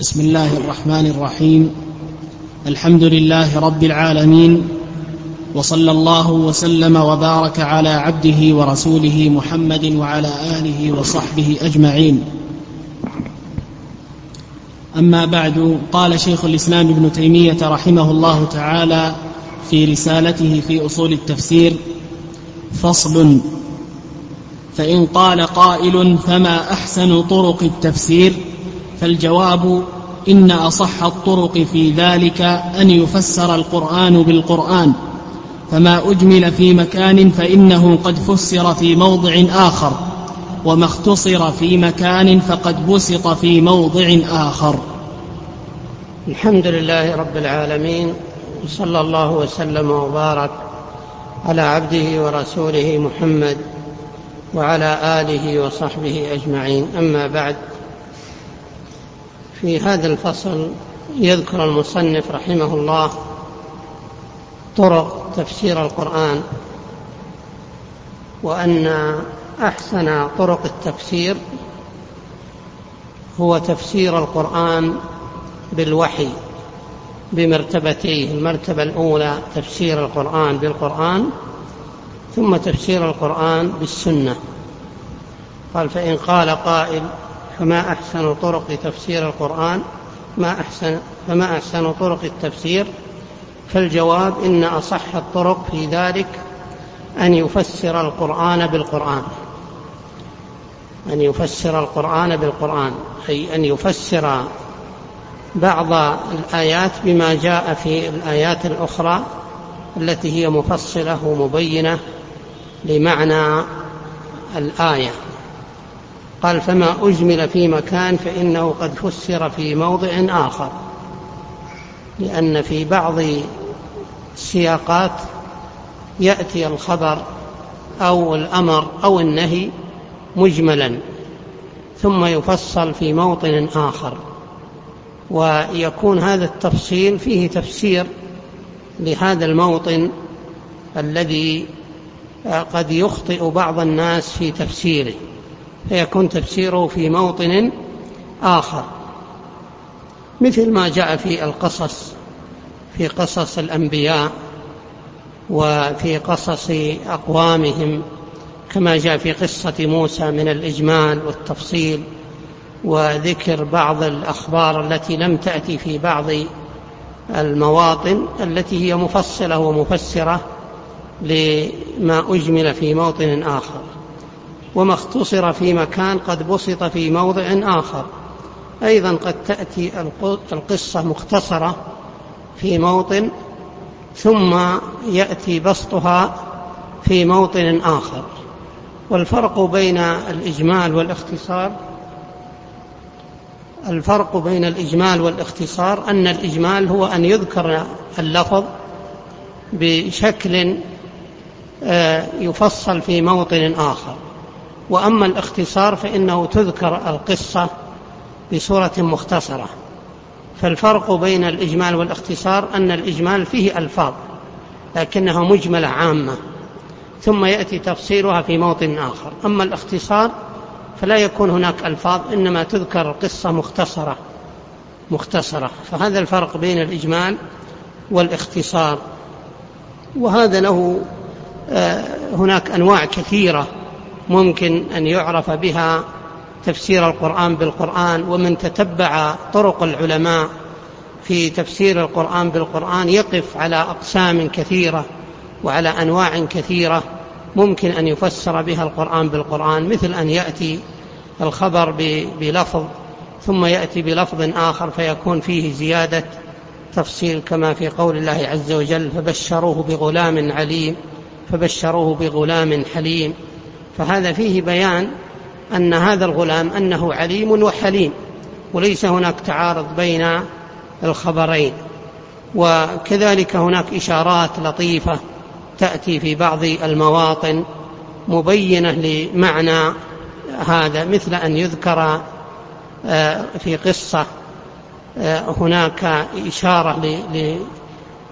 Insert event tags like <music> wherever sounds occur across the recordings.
بسم الله الرحمن الرحيم. الحمد لله رب العالمين وصلى الله وسلم وبارك على عبده ورسوله محمد وعلى آله وصحبه أجمعين. أما بعد قال شيخ الإسلام ابن تيمية رحمه الله تعالى في رسالته في أصول التفسير فصل فإن قال قائل فما أحسن طرق التفسير؟ فالجواب إن أصح الطرق في ذلك أن يفسر القرآن بالقرآن فما أجمل في مكان فإنه قد فسر في موضع آخر وما اختصر في مكان فقد بسط في موضع آخر. الحمد لله رب العالمين صلى الله وسلم وبارك على عبده ورسوله محمد وعلى آله وصحبه أجمعين. أما بعد في هذا الفصل يذكر المصنف رحمه الله طرق تفسير القرآن وأن أحسن طرق التفسير هو تفسير القرآن بالوحي بمرتبتيه المرتبة الأولى تفسير القرآن بالقرآن ثم تفسير القرآن بالسنة. قال فإن قال قائل فما أحسن طرق تفسير القرآن؟ ما أحسن فما أحسن طرق التفسير؟ فالجواب إن أصح الطرق في ذلك أن يفسر القرآن بالقرآن. أن يفسر القرآن بالقرآن. أي أن يفسر بعض الآيات بما جاء في الآيات الأخرى التي هي مفصلة ومبينة لمعنى الآية. قال فما أجمل في مكان فإنه قد فسر في موضع آخر. لأن في بعض السياقات يأتي الخبر أو الأمر أو النهي مجملا ثم يفصل في موطن آخر. ويكون هذا التفصيل فيه تفسير لهذا الموطن الذي قد يخطئ بعض الناس في تفسيره. فيكون تفسيره في موطن آخر. مثل ما جاء في القصص في قصص الأنبياء وفي قصص أقوامهم كما جاء في قصة موسى من الإجمال والتفصيل وذكر بعض الأخبار التي لم تأتي في بعض المواطن التي هي مفصلة ومفسرة لما أجمل في موطن آخر. وما اختصر في مكان قد بسط في موضع آخر. أيضا قد تأتي القصة مختصرة في موطن ثم يأتي بسطها في موطن آخر. والفرق بين الإجمال والاختصار الفرق بين الإجمال والاختصار أن الإجمال هو أن يذكر اللفظ بشكل آه، يفصل في موطن آخر. وأما الاختصار فإنه تذكر القصة بصورة مختصرة. فالفرق بين الإجمال والاختصار أن الإجمال فيه ألفاظ لكنها مجملة عامة ثم يأتي تفصيلها في موطن آخر. أما الاختصار فلا يكون هناك ألفاظ إنما تذكر القصة مختصرة مختصرة. فهذا الفرق بين الإجمال والاختصار. وهذا له آه، هناك أنواع كثيرة ممكن أن يعرف بها تفسير القرآن بالقرآن ومن تتبع طرق العلماء في تفسير القرآن بالقرآن يقف على أقسام كثيرة وعلى أنواع كثيرة ممكن أن يفسر بها القرآن بالقرآن مثل أن يأتي الخبر بلفظ ثم يأتي بلفظ آخر فيكون فيه زيادة تفصيل كما في قول الله عز وجل فبشروه بغلام عليم فبشروه بغلام حليم فهذا فيه بيان أن هذا الغلام أنه عليم وحليم وليس هناك تعارض بين الخبرين. وكذلك هناك إشارات لطيفة تأتي في بعض المواطن مبينة لمعنى هذا مثل أن يذكر آه، في قصة آه، هناك إشارة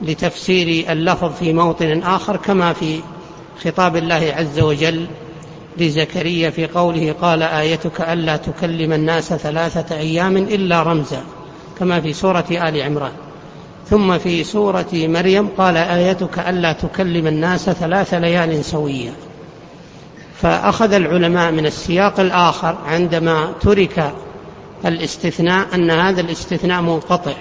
لتفسير اللفظ في موطن آخر كما في خطاب الله عز وجل لزكريا في قوله قال آيتك ألا تكلم الناس ثلاثة أيام إلا رمزا كما في سورة آل عمران. ثم في سورة مريم قال آيتك ألا تكلم الناس ثلاث ليال سويا. فأخذ العلماء من السياق الآخر عندما ترك الاستثناء أن هذا الاستثناء منقطع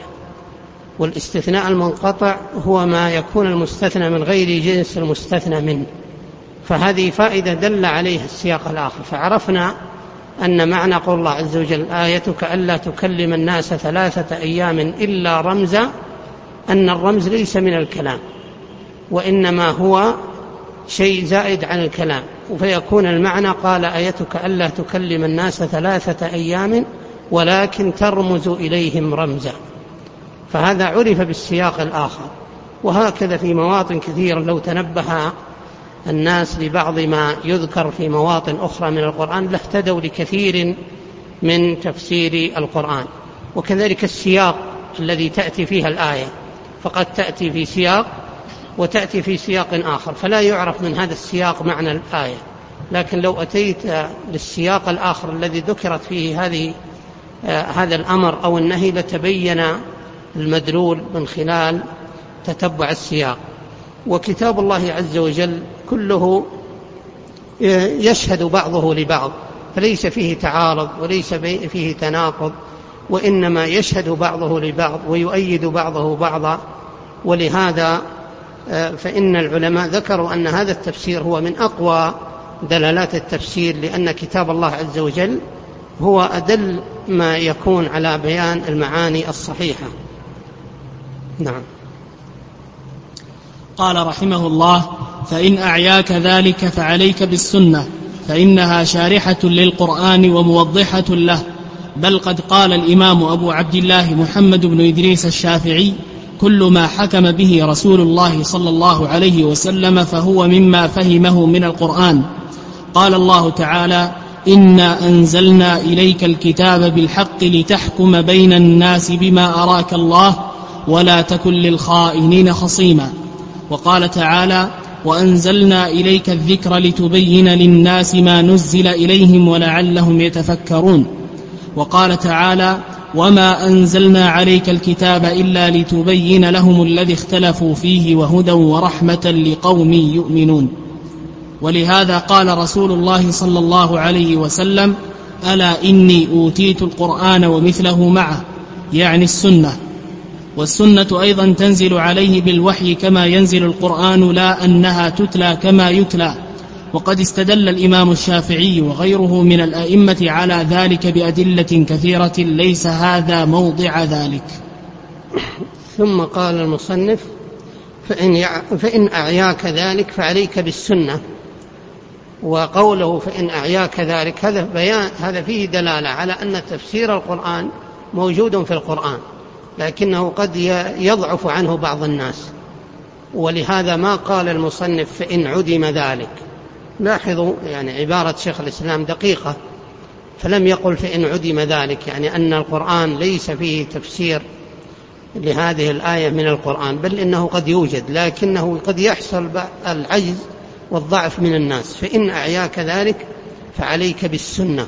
والاستثناء المنقطع هو ما يكون المستثنى من غير جنس المستثنى منه. فهذه فائدة دل عليها السياق الآخر. فعرفنا أن معنى قول الله عز وجل آيتك ألا تكلم الناس ثلاثة أيام إلا رمزا أن الرمز ليس من الكلام وإنما هو شيء زائد عن الكلام. فيكون المعنى قال آيتك ألا تكلم الناس ثلاثة أيام ولكن ترمز إليهم رمزا. فهذا عرف بالسياق الآخر. وهكذا في مواطن كثيرة لو تنبه الناس لبعض ما يذكر في مواطن أخرى من القرآن لاهتدوا لكثير من تفسير القرآن. وكذلك السياق الذي تأتي فيها الآية. فقد تأتي في سياق وتأتي في سياق آخر. فلا يعرف من هذا السياق معنى الآية. لكن لو أتيت للسياق الآخر الذي ذكرت فيه هذه آه، هذا الأمر أو النهي لتبين المدلول من خلال تتبع السياق. وكتاب الله عز وجل كله يشهد بعضه لبعض فليس فيه تعارض وليس فيه تناقض وإنما يشهد بعضه لبعض ويؤيد بعضه بعضا. ولهذا آه، فإن العلماء ذكروا أن هذا التفسير هو من أقوى دلالات التفسير لأن كتاب الله عز وجل هو أدل ما يكون على بيان المعاني الصحيحة. نعم. قال رحمه الله فإن أعياك ذلك فعليك بالسنة فإنها شارحة للقرآن وموضحة له. بل قد قال الإمام أبو عبد الله محمد بن إدريس الشافعي كل ما حكم به رسول الله صلى الله عليه وسلم فهو مما فهمه من القرآن. قال الله تعالى إنا أنزلنا إليك الكتاب بالحق لتحكم بين الناس بما أراك الله ولا تكن للخائنين خصيما وقال تعالى وأنزلنا إليك الذكر لتبين للناس ما نزل إليهم ولعلهم يتفكرون. وقال تعالى وما أنزلنا عليك الكتاب إلا لتبين لهم الذي اختلفوا فيه وهدى ورحمة لقوم يؤمنون. ولهذا قال رسول الله صلى الله عليه وسلم ألا إني أوتيت القرآن ومثله معه يعني السنة. والسنة أيضا تنزل عليه بالوحي كما ينزل القرآن لا أنها تتلى كما يتلى. وقد استدل الإمام الشافعي وغيره من الأئمة على ذلك بأدلة كثيرة ليس هذا موضع ذلك. ثم قال المصنف فإن, يع... فإن أعياك ذلك فعليك بالسنة. وقوله فإن أعياك ذلك هذا بيان هذا فيه دلالة على أن تفسير القرآن موجود في القرآن. لكنه قد يضعف عنه بعض الناس. ولهذا ما قال المصنف فإن عدم ذلك. لاحظوا يعني عبارة شيخ الإسلام دقيقة فلم يقل فإن عدم ذلك يعني أن القرآن ليس فيه تفسير لهذه الآية من القرآن بل إنه قد يوجد لكنه قد يحصل العجز والضعف من الناس. فإن أعياك ذلك فعليك بالسنة.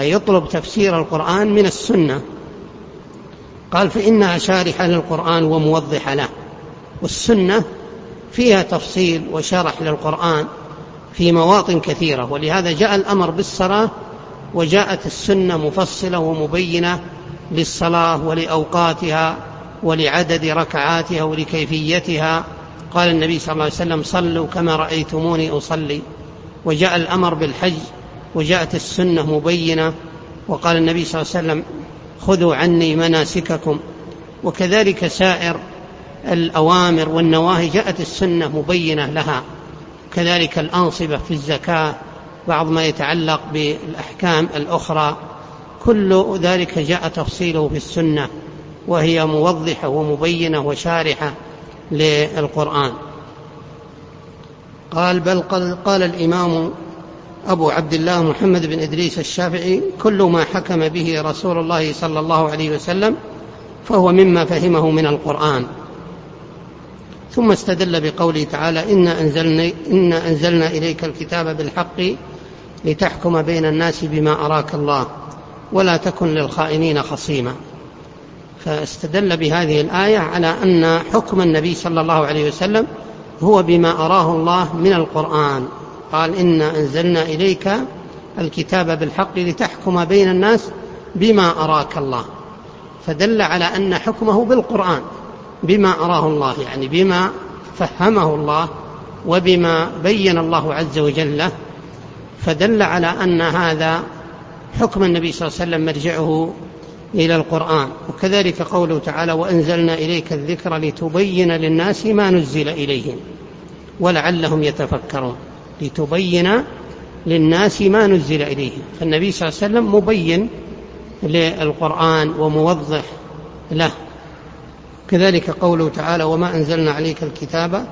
أي يطلب تفسير القرآن من السنة. قال فإنها شارحة للقرآن وموضحة له. والسنة فيها تفصيل وشرح للقرآن في مواطن كثيرة ولهذا جاء الأمر بالصلاة وجاءت السنة مفصلة ومبينة للصلاة ولأوقاتها ولعدد ركعاتها ولكيفيتها. قال النبي صلى الله عليه وسلم صلوا كما رأيتموني أصلي. وجاء الأمر بالحج وجاءت السنة مبينة وقال النبي صلى الله عليه وسلم خذوا عني مناسككم. وكذلك سائر الأوامر والنواهي جاءت السنة مبينة لها. كذلك الأنصبة في الزكاة بعض ما يتعلق بالأحكام الأخرى. كل ذلك جاء تفصيله في السنة وهي موضحة ومبينة وشارحة للقرآن. قال بل قال الإمام أبو عبد الله محمد بن إدريس الشافعي كل ما حكم به رسول الله صلى الله عليه وسلم فهو مما فهمه من القرآن. ثم استدل بقوله تعالى إنا أنزلنا, إنا أنزلنا إليك الكتاب بالحق لتحكم بين الناس بما أراك الله ولا تكن للخائنين خصيما. فاستدل بهذه الآية على أن حكم النبي صلى الله عليه وسلم هو بما أراه الله من القرآن. قال إنا أنزلنا إليك الكتاب بالحق لتحكم بين الناس بما أراك الله. فدل على أن حكمه بالقرآن بما أراه الله يعني بما فهمه الله وبما بين الله عز وجل. له فدل على أن هذا حكم النبي صلى الله عليه وسلم مرجعه إلى القرآن. وكذلك قوله تعالى وأنزلنا إليك الذكر لتبين للناس ما نزل إليهم ولعلهم يتفكرون. لتبين للناس ما نزل إليهم. فالنبي صلى الله عليه وسلم مبين للقرآن وموضح له. كذلك قوله تعالى وما أنزلنا عليك الكتاب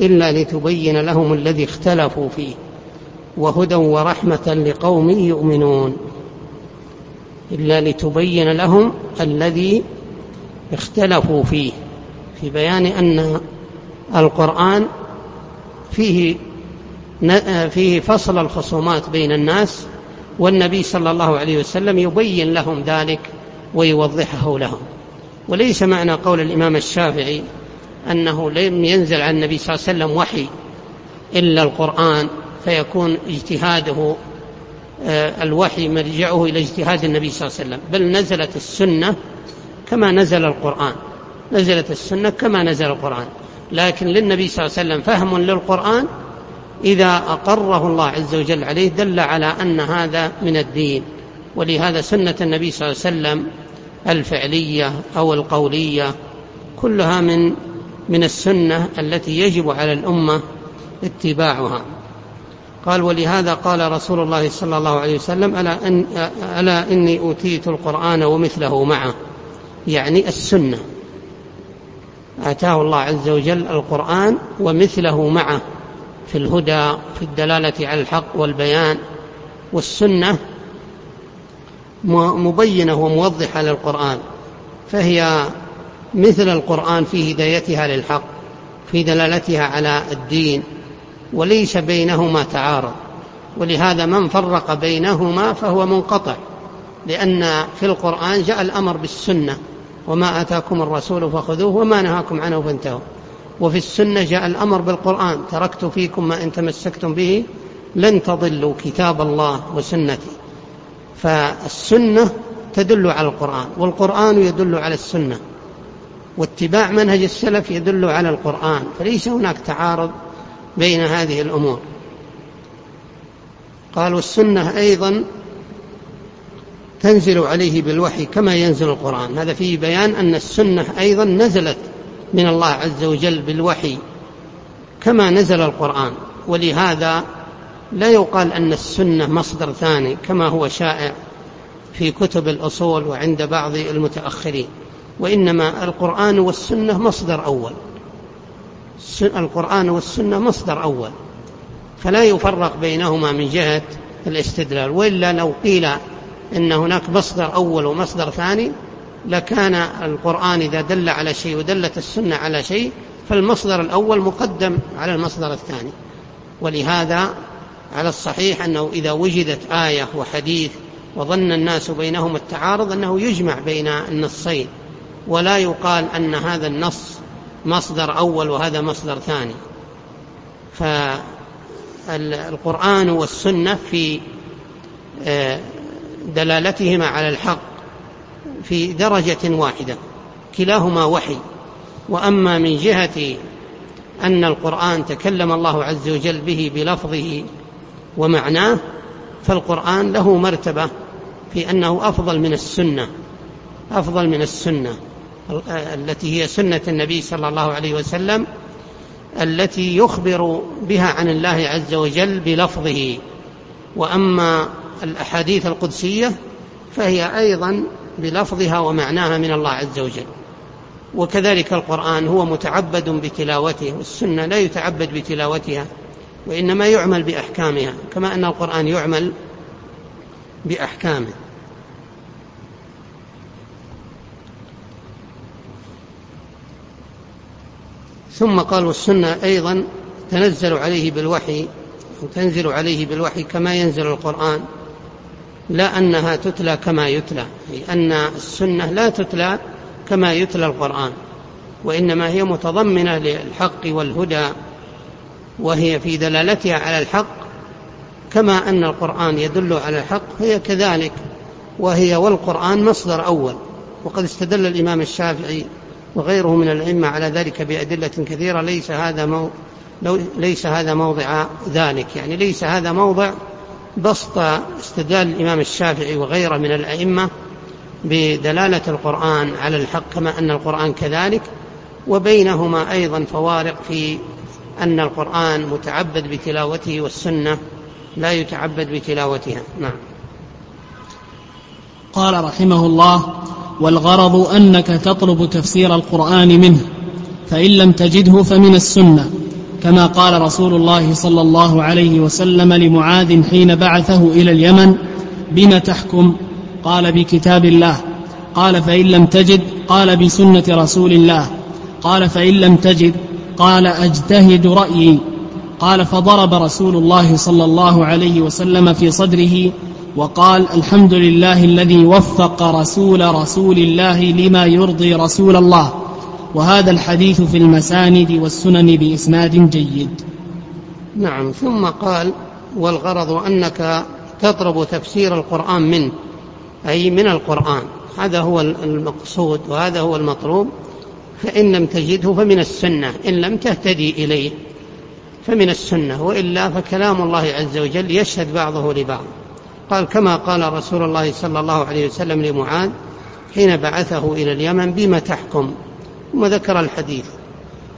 إلا لتبين لهم الذي اختلفوا فيه وهدى ورحمة لقوم يؤمنون. إلا لتبين لهم الذي اختلفوا فيه. في بيان أن القرآن فيه فيه فصل الخصومات بين الناس والنبي صلى الله عليه وسلم يبين لهم ذلك ويوضحه لهم. وليس معنى قول الإمام الشافعي أنه لم ينزل على النبي صلى الله عليه وسلم وحي إلا القرآن فيكون اجتهاده آه، الوحي مرجعه إلى اجتهاد النبي صلى الله عليه وسلم. بل نزلت السنة كما نزل القرآن. نزلت السنة كما نزل القرآن. لكن للنبي صلى الله عليه وسلم فهم للقرآن إذا أقره الله عز وجل عليه دل على أن هذا من الدين ولهذا سنة النبي صلى الله عليه وسلم الفعلية أو القولية كلها من من السنة التي يجب على الأمة اتباعها. قال ولهذا قال رسول الله صلى الله عليه وسلم ألا, إن ألا إني أوتيت القرآن ومثله معه يعني السنة. آتاه الله عز وجل القرآن ومثله معه. في الهدى في الدلالة على الحق والبيان والسنة مبينة وموضحة للقرآن فهي مثل القرآن في هدايتها للحق في دلالتها على الدين وليس بينهما تعارض ولهذا من فرق بينهما فهو منقطع لأن في القرآن جاء الأمر بالسنة وما آتاكم الرسول فخذوه وما نهاكم عنه فانتهوا. وفي السنة جاء الأمر بالقرآن. تركت فيكم ما إن تمسكتم به لن تضلوا كتاب الله وسنتي. فالسنة تدل على القرآن والقرآن يدل على السنة. واتباع منهج السلف يدل على القرآن. فليس هناك تعارض بين هذه الأمور. قال والسنة أيضا تنزل عليه بالوحي كما ينزل القرآن. هذا فيه بيان أن السنة أيضا نزلت من الله عز وجل بالوحي كما نزل القرآن. ولهذا لا يقال أن السنة مصدر ثاني كما هو شائع في كتب الأصول وعند بعض المتأخرين وإنما القرآن والسنة مصدر أول. القرآن والسنة مصدر أول. فلا يفرق بينهما من جهة الاستدلال. وإلا لو قيل إن هناك مصدر أول ومصدر ثاني لكان القرآن إذا دل على شيء ودلت السنة على شيء فالمصدر الأول مقدم على المصدر الثاني. ولهذا على الصحيح أنه إذا وجدت آية وحديث وظن الناس بينهما التعارض أنه يجمع بين النصين. ولا يقال أن هذا النص مصدر أول وهذا مصدر ثاني. فالقرآن والسنة في آه، دلالتهما على الحق. في درجة واحدة كلاهما وحي. وأما من جهة أن القرآن تكلم الله عز وجل به بلفظه ومعناه فالقرآن له مرتبة في أنه أفضل من السنة أفضل من السنة التي هي سنة النبي صلى الله عليه وسلم التي يخبر بها عن الله عز وجل بلفظه. وأما الأحاديث القدسية فهي أيضا بلفظها ومعناها من الله عز وجل. وكذلك القرآن هو متعبد بتلاوته والسنة لا يتعبد بتلاوتها وإنما يعمل بأحكامها كما أن القرآن يعمل بأحكامه. ثم قال والسنة أيضا تنزل عليه بالوحي تنزل عليه بالوحي كما ينزل القرآن. لا أنها تتلى كما يتلى أي أن السنة لا تتلى كما يتلى القرآن وإنما هي متضمنة للحق والهدى وهي في دلالتها على الحق كما أن القرآن يدل على الحق هي كذلك وهي والقرآن مصدر أول وقد استدل الإمام الشافعي وغيره من الأئمة على ذلك بأدلة كثيرة ليس هذا مو ليس هذا موضع ذلك يعني ليس هذا موضع بسط استدلال الإمام الشافعي وغيره من الأئمة بدلالة القرآن على الحق كما أن القرآن كذلك وبينهما أيضا فوارق في أن القرآن متعبد بتلاوته والسنة لا يتعبد بتلاوتها. نعم. قال رحمه الله والغرض أنك تطلب تفسير القرآن منه فإن لم تجده فمن السنة. كما قال رسول الله صلى الله عليه وسلم لمعاذ حين بعثه إلى اليمن بم تحكم؟ قال بكتاب الله. قال فإن لم تجد؟ قال بسنة رسول الله. قال فإن لم تجد؟ قال أجتهد رأيي. قال فضرب رسول الله صلى الله عليه وسلم في صدره وقال الحمد لله الذي وفق رسول رسول الله لما يرضي رسول الله. وهذا الحديث في المساند والسنن بإسناد جيد. نعم ثم قال والغرض أنك تطلب تفسير القرآن منه أي من القرآن. هذا هو المقصود وهذا هو المطلوب. فإن لم تجده فمن السنة إن لم تهتدي إليه فمن السنة وإلا فكلام الله عز وجل يشهد بعضه لبعض. قال كما قال رسول الله صلى الله عليه وسلم لمعاذ حين بعثه إلى اليمن بما تحكم؟ ثم ذكر الحديث.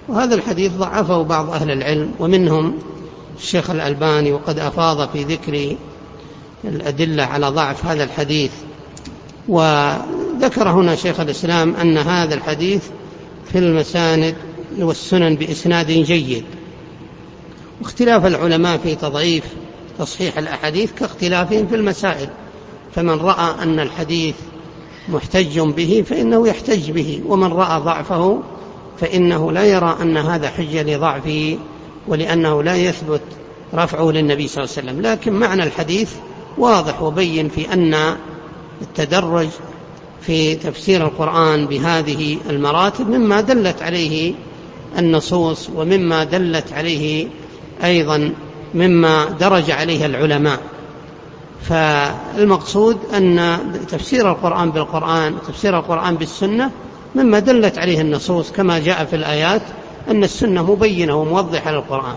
وهذا الحديث ضعفه بعض أهل العلم ومنهم الشيخ الألباني وقد أفاض في ذكر الأدلة على ضعف هذا الحديث. وذكر هنا شيخ الإسلام أن هذا الحديث في المساند والسنن بإسناد جيد. واختلاف العلماء في تضعيف تصحيح الأحاديث كاختلافهم في المسائل. فمن رأى أن الحديث محتج به فإنه يحتج به ومن رأى ضعفه فإنه لا يرى أن هذا حجة لضعفه ولأنه لا يثبت رفعه للنبي صلى الله عليه وسلم. لكن معنى الحديث واضح وبين في أن التدرج في تفسير القرآن بهذه المراتب مما دلت عليه النصوص ومما دلت عليه أيضا مما درج عليه العلماء. فالمقصود أن تفسير القرآن بالقرآن تفسير القرآن بالسنة مما دلت عليه النصوص كما جاء في الآيات أن السنة مبينة وموضحة للقرآن.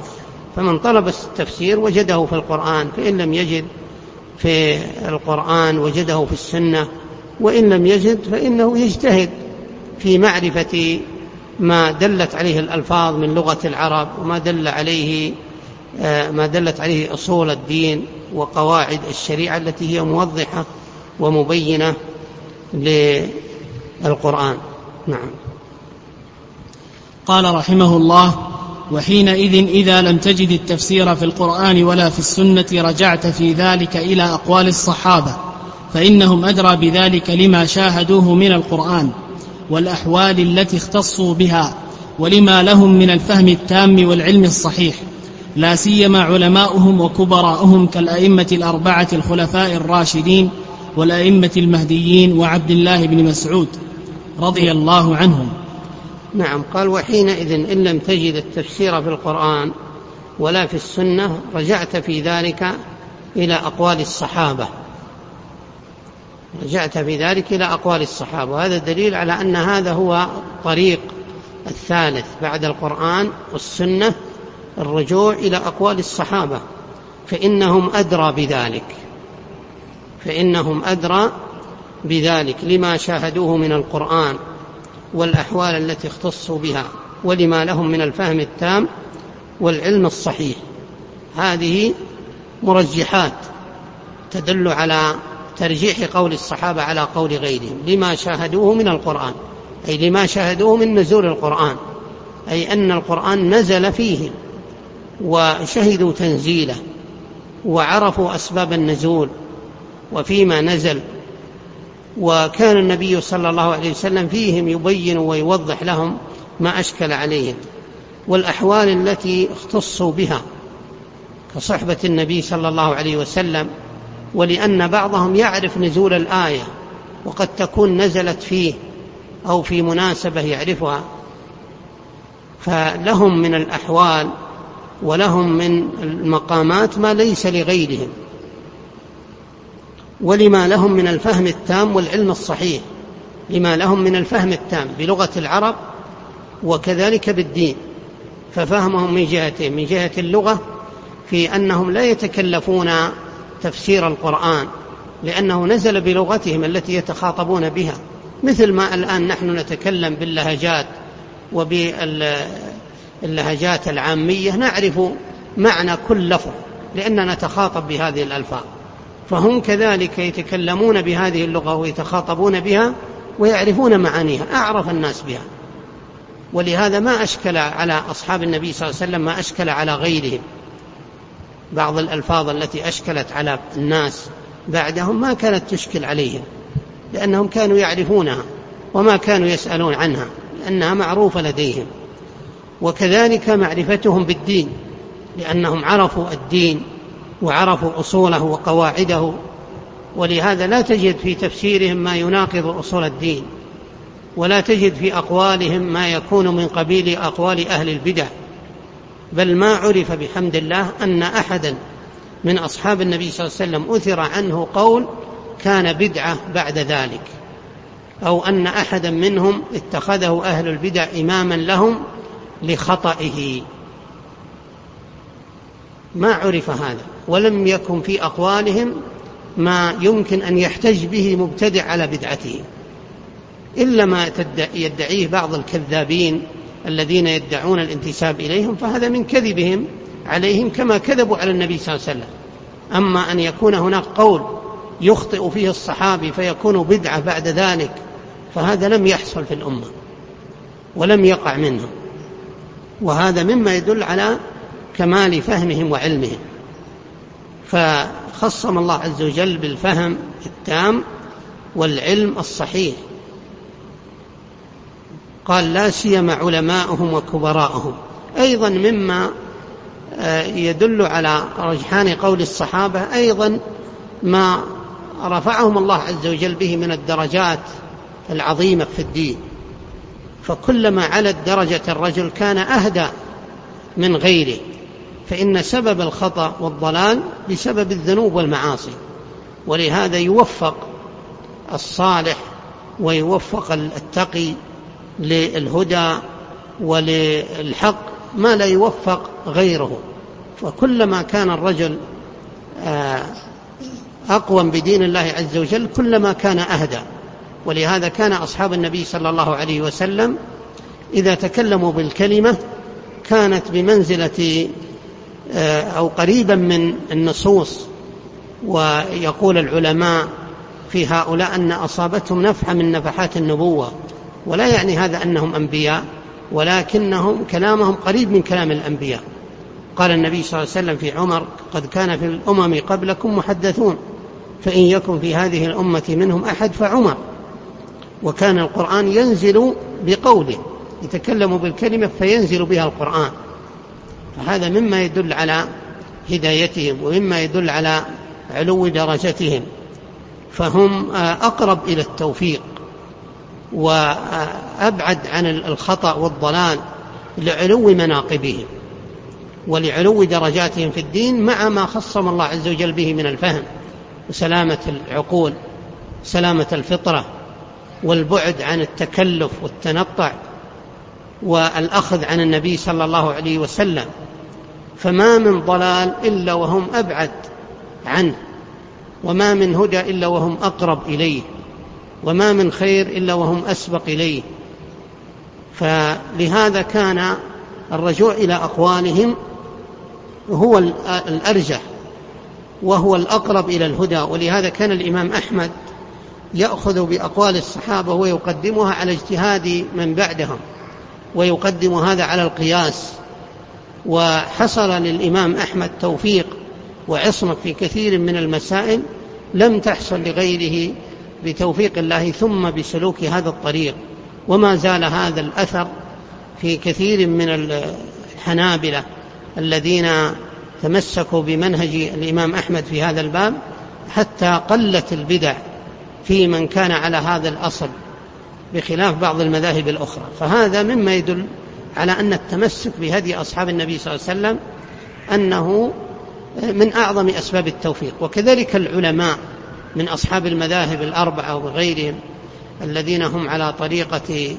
فمن طلب التفسير وجده في القرآن فإن لم يجد في القرآن وجده في السنة وإن لم يجد فإنه يجتهد في معرفة ما دلت عليه الألفاظ من لغة العرب وما دل عليه آه، ما دلت عليه أصول الدين. وقواعد الشريعة التي هي موضحة ومبينة للقرآن. نعم. قال رحمه الله وحينئذ إذا لم تجد التفسير في القرآن ولا في السنة رجعت في ذلك إلى أقوال الصحابة فإنهم أدرى بذلك لما شاهدوه من القرآن والأحوال التي اختصوا بها ولما لهم من الفهم التام والعلم الصحيح. لا سيما علماؤهم وكبراؤهم كالأئمة الأربعة الخلفاء الراشدين والأئمة المهديين وعبد الله بن مسعود رضي الله عنهم. نعم قال وحينئذ إن لم تجد التفسير في القرآن ولا في السنة رجعت في ذلك إلى أقوال الصحابة. رجعت في ذلك إلى أقوال الصحابة. وهذا دليل على أن هذا هو طريق الثالث بعد القرآن والسنة الرجوع إلى أقوال الصحابة فإنهم أدرى بذلك. فإنهم أدرى بذلك لما شاهدوه من القرآن والأحوال التي اختصوا بها ولما لهم من الفهم التام والعلم الصحيح. هذه مرجحات تدل على ترجيح قول الصحابة على قول غيرهم لما شاهدوه من القرآن أي لما شاهدوه من نزول القرآن أي أن القرآن نزل فيهم وشهدوا تنزيله وعرفوا أسباب النزول وفيما نزل. وكان النبي صلى الله عليه وسلم فيهم يبين ويوضح لهم ما أشكل عليهم والأحوال التي اختصوا بها كصحبة النبي صلى الله عليه وسلم ولأن بعضهم يعرف نزول الآية وقد تكون نزلت فيه أو في مناسبة يعرفها. فلهم من الأحوال ولهم من المقامات ما ليس لغيرهم ولما لهم من الفهم التام والعلم الصحيح لما لهم من الفهم التام بلغة العرب وكذلك بالدين ففهمهم من جهتين من جهة اللغة في أنهم لا يتكلفون تفسير القرآن لأنه نزل بلغتهم التي يتخاطبون بها مثل ما الآن نحن نتكلم باللهجات وباللهجات العامية نعرف معنى كل لفظ لأننا نتخاطب بهذه الألفاظ. فهم كذلك يتكلمون بهذه اللغة ويتخاطبون بها ويعرفون معانيها أعرف الناس بها. ولهذا ما أشكل على أصحاب النبي صلى الله عليه وسلم ما أشكل على غيرهم. بعض الألفاظ التي أشكلت على الناس بعدهم ما كانت تشكل عليهم لأنهم كانوا يعرفونها وما كانوا يسألون عنها لأنها معروفة لديهم. وكذلك معرفتهم بالدين لأنهم عرفوا الدين وعرفوا أصوله وقواعده ولهذا لا تجد في تفسيرهم ما يناقض أصول الدين ولا تجد في أقوالهم ما يكون من قبيل أقوال أهل البدع بل ما عرف بحمد الله أن أحدا من أصحاب النبي صلى الله عليه وسلم أثر عنه قول كان بدعة بعد ذلك أو أن أحدا منهم اتخذه أهل البدع إماما لهم لخطئه. ما عرف هذا ولم يكن في أقوالهم ما يمكن أن يحتج به مبتدع على بدعته. إلا ما يدعيه بعض الكذابين الذين يدعون الانتساب إليهم فهذا من كذبهم عليهم كما كذبوا على النبي صلى الله عليه وسلم. أما أن يكون هناك قول يخطئ فيه الصحابي فيكون بدعة بعد ذلك فهذا لم يحصل في الأمة ولم يقع منهم وهذا مما يدل على كمال فهمهم وعلمهم. فخصم الله عز وجل بالفهم التام والعلم الصحيح. قال لا سيما علماؤهم وكبراءهم أيضا مما آه، يدل على رجحان قول الصحابة أيضا ما رفعهم الله عز وجل به من الدرجات العظيمة في الدين. فكلما علت درجة الرجل كان أهدى من غيره فإن سبب الخطأ والضلال بسبب الذنوب والمعاصي ولهذا يوفق الصالح ويوفق التقي للهدى وللحق ما لا يوفق غيره. فكلما كان الرجل آه، أقوم بدين الله عز وجل كلما كان أهدى. ولهذا كان أصحاب النبي صلى الله عليه وسلم إذا تكلموا بالكلمة كانت بمنزلة آه، أو قريبا من النصوص. ويقول العلماء في هؤلاء أن أصابتهم نفحة من نفحات النبوة. ولا يعني هذا أنهم أنبياء ولكنهم كلامهم قريب من كلام الأنبياء. قال النبي صلى الله عليه وسلم في عمر قد كان في الأمم قبلكم محدثون فإن يكن في هذه الأمة منهم أحد فعمر. وكان القرآن ينزل بقوله يتكلم بالكلمة فينزل بها القرآن. فهذا مما يدل على هدايتهم ومما يدل على علو درجتهم. فهم أقرب إلى التوفيق وأبعد عن الخطأ والضلال لعلو مناقبهم ولعلو درجاتهم في الدين مع ما خصم الله عز وجل به من الفهم وسلامة العقول سلامة الفطرة والبعد عن التكلف والتنطع والأخذ عن النبي صلى الله عليه وسلم فما من ضلال إلا وهم أبعد عنه وما من هدى إلا وهم أقرب إليه وما من خير إلا وهم أسبق إليه. فلهذا كان الرجوع إلى أقوالهم هو الأرجح وهو الأقرب إلى الهدى ولهذا كان الإمام أحمد يأخذ بأقوال الصحابة ويقدمها على اجتهاد من بعدهم ويقدم هذا على القياس. وحصل للإمام أحمد توفيق وعصمة في كثير من المسائل لم تحصل لغيره بتوفيق الله ثم بسلوك هذا الطريق. وما زال هذا الأثر في كثير من الحنابلة الذين تمسكوا بمنهج الإمام أحمد في هذا الباب حتى قلت البدع. في من كان على هذا الأصل بخلاف بعض المذاهب الأخرى. فهذا مما يدل على أن التمسك بهدي أصحاب النبي صلى الله عليه وسلم أنه من أعظم أسباب التوفيق. وكذلك العلماء من أصحاب المذاهب الأربعة وغيرهم الذين هم على طريقة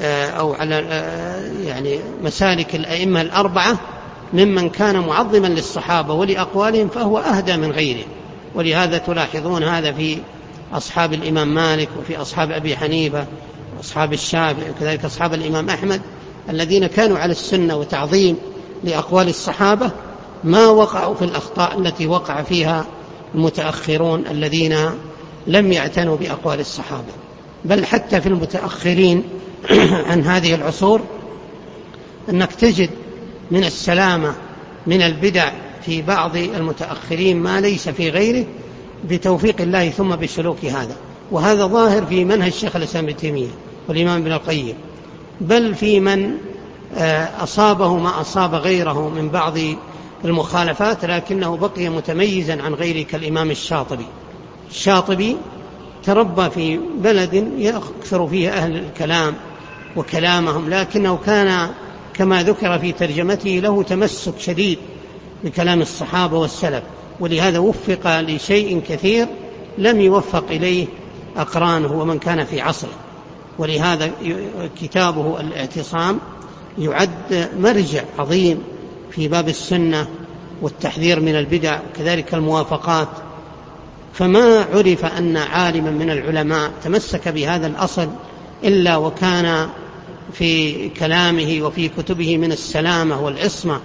آه، أو على آه، يعني مسالك الأئمة الأربعة ممن كان معظما للصحابة ولأقوالهم فهو أهدى من غيرهم. ولهذا تلاحظون هذا في أصحاب الإمام مالك وفي أصحاب أبي حنيفة وأصحاب الشافعي وكذلك أصحاب الإمام أحمد الذين كانوا على السنة وتعظيم لأقوال الصحابة ما وقعوا في الأخطاء التي وقع فيها المتأخرون الذين لم يعتنوا بأقوال الصحابة. بل حتى في المتأخرين <clears throat> عن هذه العصور أنك تجد من السلامة من البدع في بعض المتأخرين ما ليس في غيره بتوفيق الله ثم بسلوك هذا. وهذا ظاهر في منهج الشيخ الإسلام ابن تيمية والإمام ابن القيم. بل في من آه، أصابه ما أصاب غيره من بعض المخالفات لكنه بقي متميزا عن غيره كالإمام الشاطبي. الشاطبي تربى في بلد يكثر فيه أهل الكلام وكلامهم لكنه كان كما ذكر في ترجمته له تمسك شديد بكلام الصحابة والسلف. ولهذا وفق لشيء كثير لم يوفق إليه أقرانه ومن كان في عصره. ولهذا كتابه الاعتصام يعد مرجع عظيم في باب السنة والتحذير من البدع وكذلك الموافقات. فما عرف أن عالما من العلماء تمسك بهذا الأصل إلا وكان في كلامه وفي كتبه من السلامة والعصمة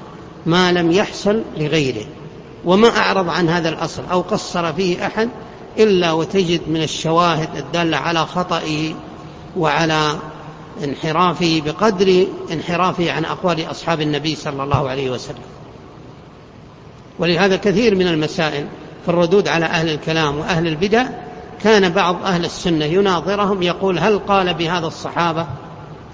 ما لم يحصل لغيره. وما أعرض عن هذا الأصل أو قصر فيه أحد إلا وتجد من الشواهد الدالة على خطئه وعلى انحرافه بقدر انحرافه عن أقوال أصحاب النبي صلى الله عليه وسلم. ولهذا كثير من المسائل في الردود على أهل الكلام وأهل البدع كان بعض أهل السنة يناظرهم يقول هل قال بهذا الصحابة؟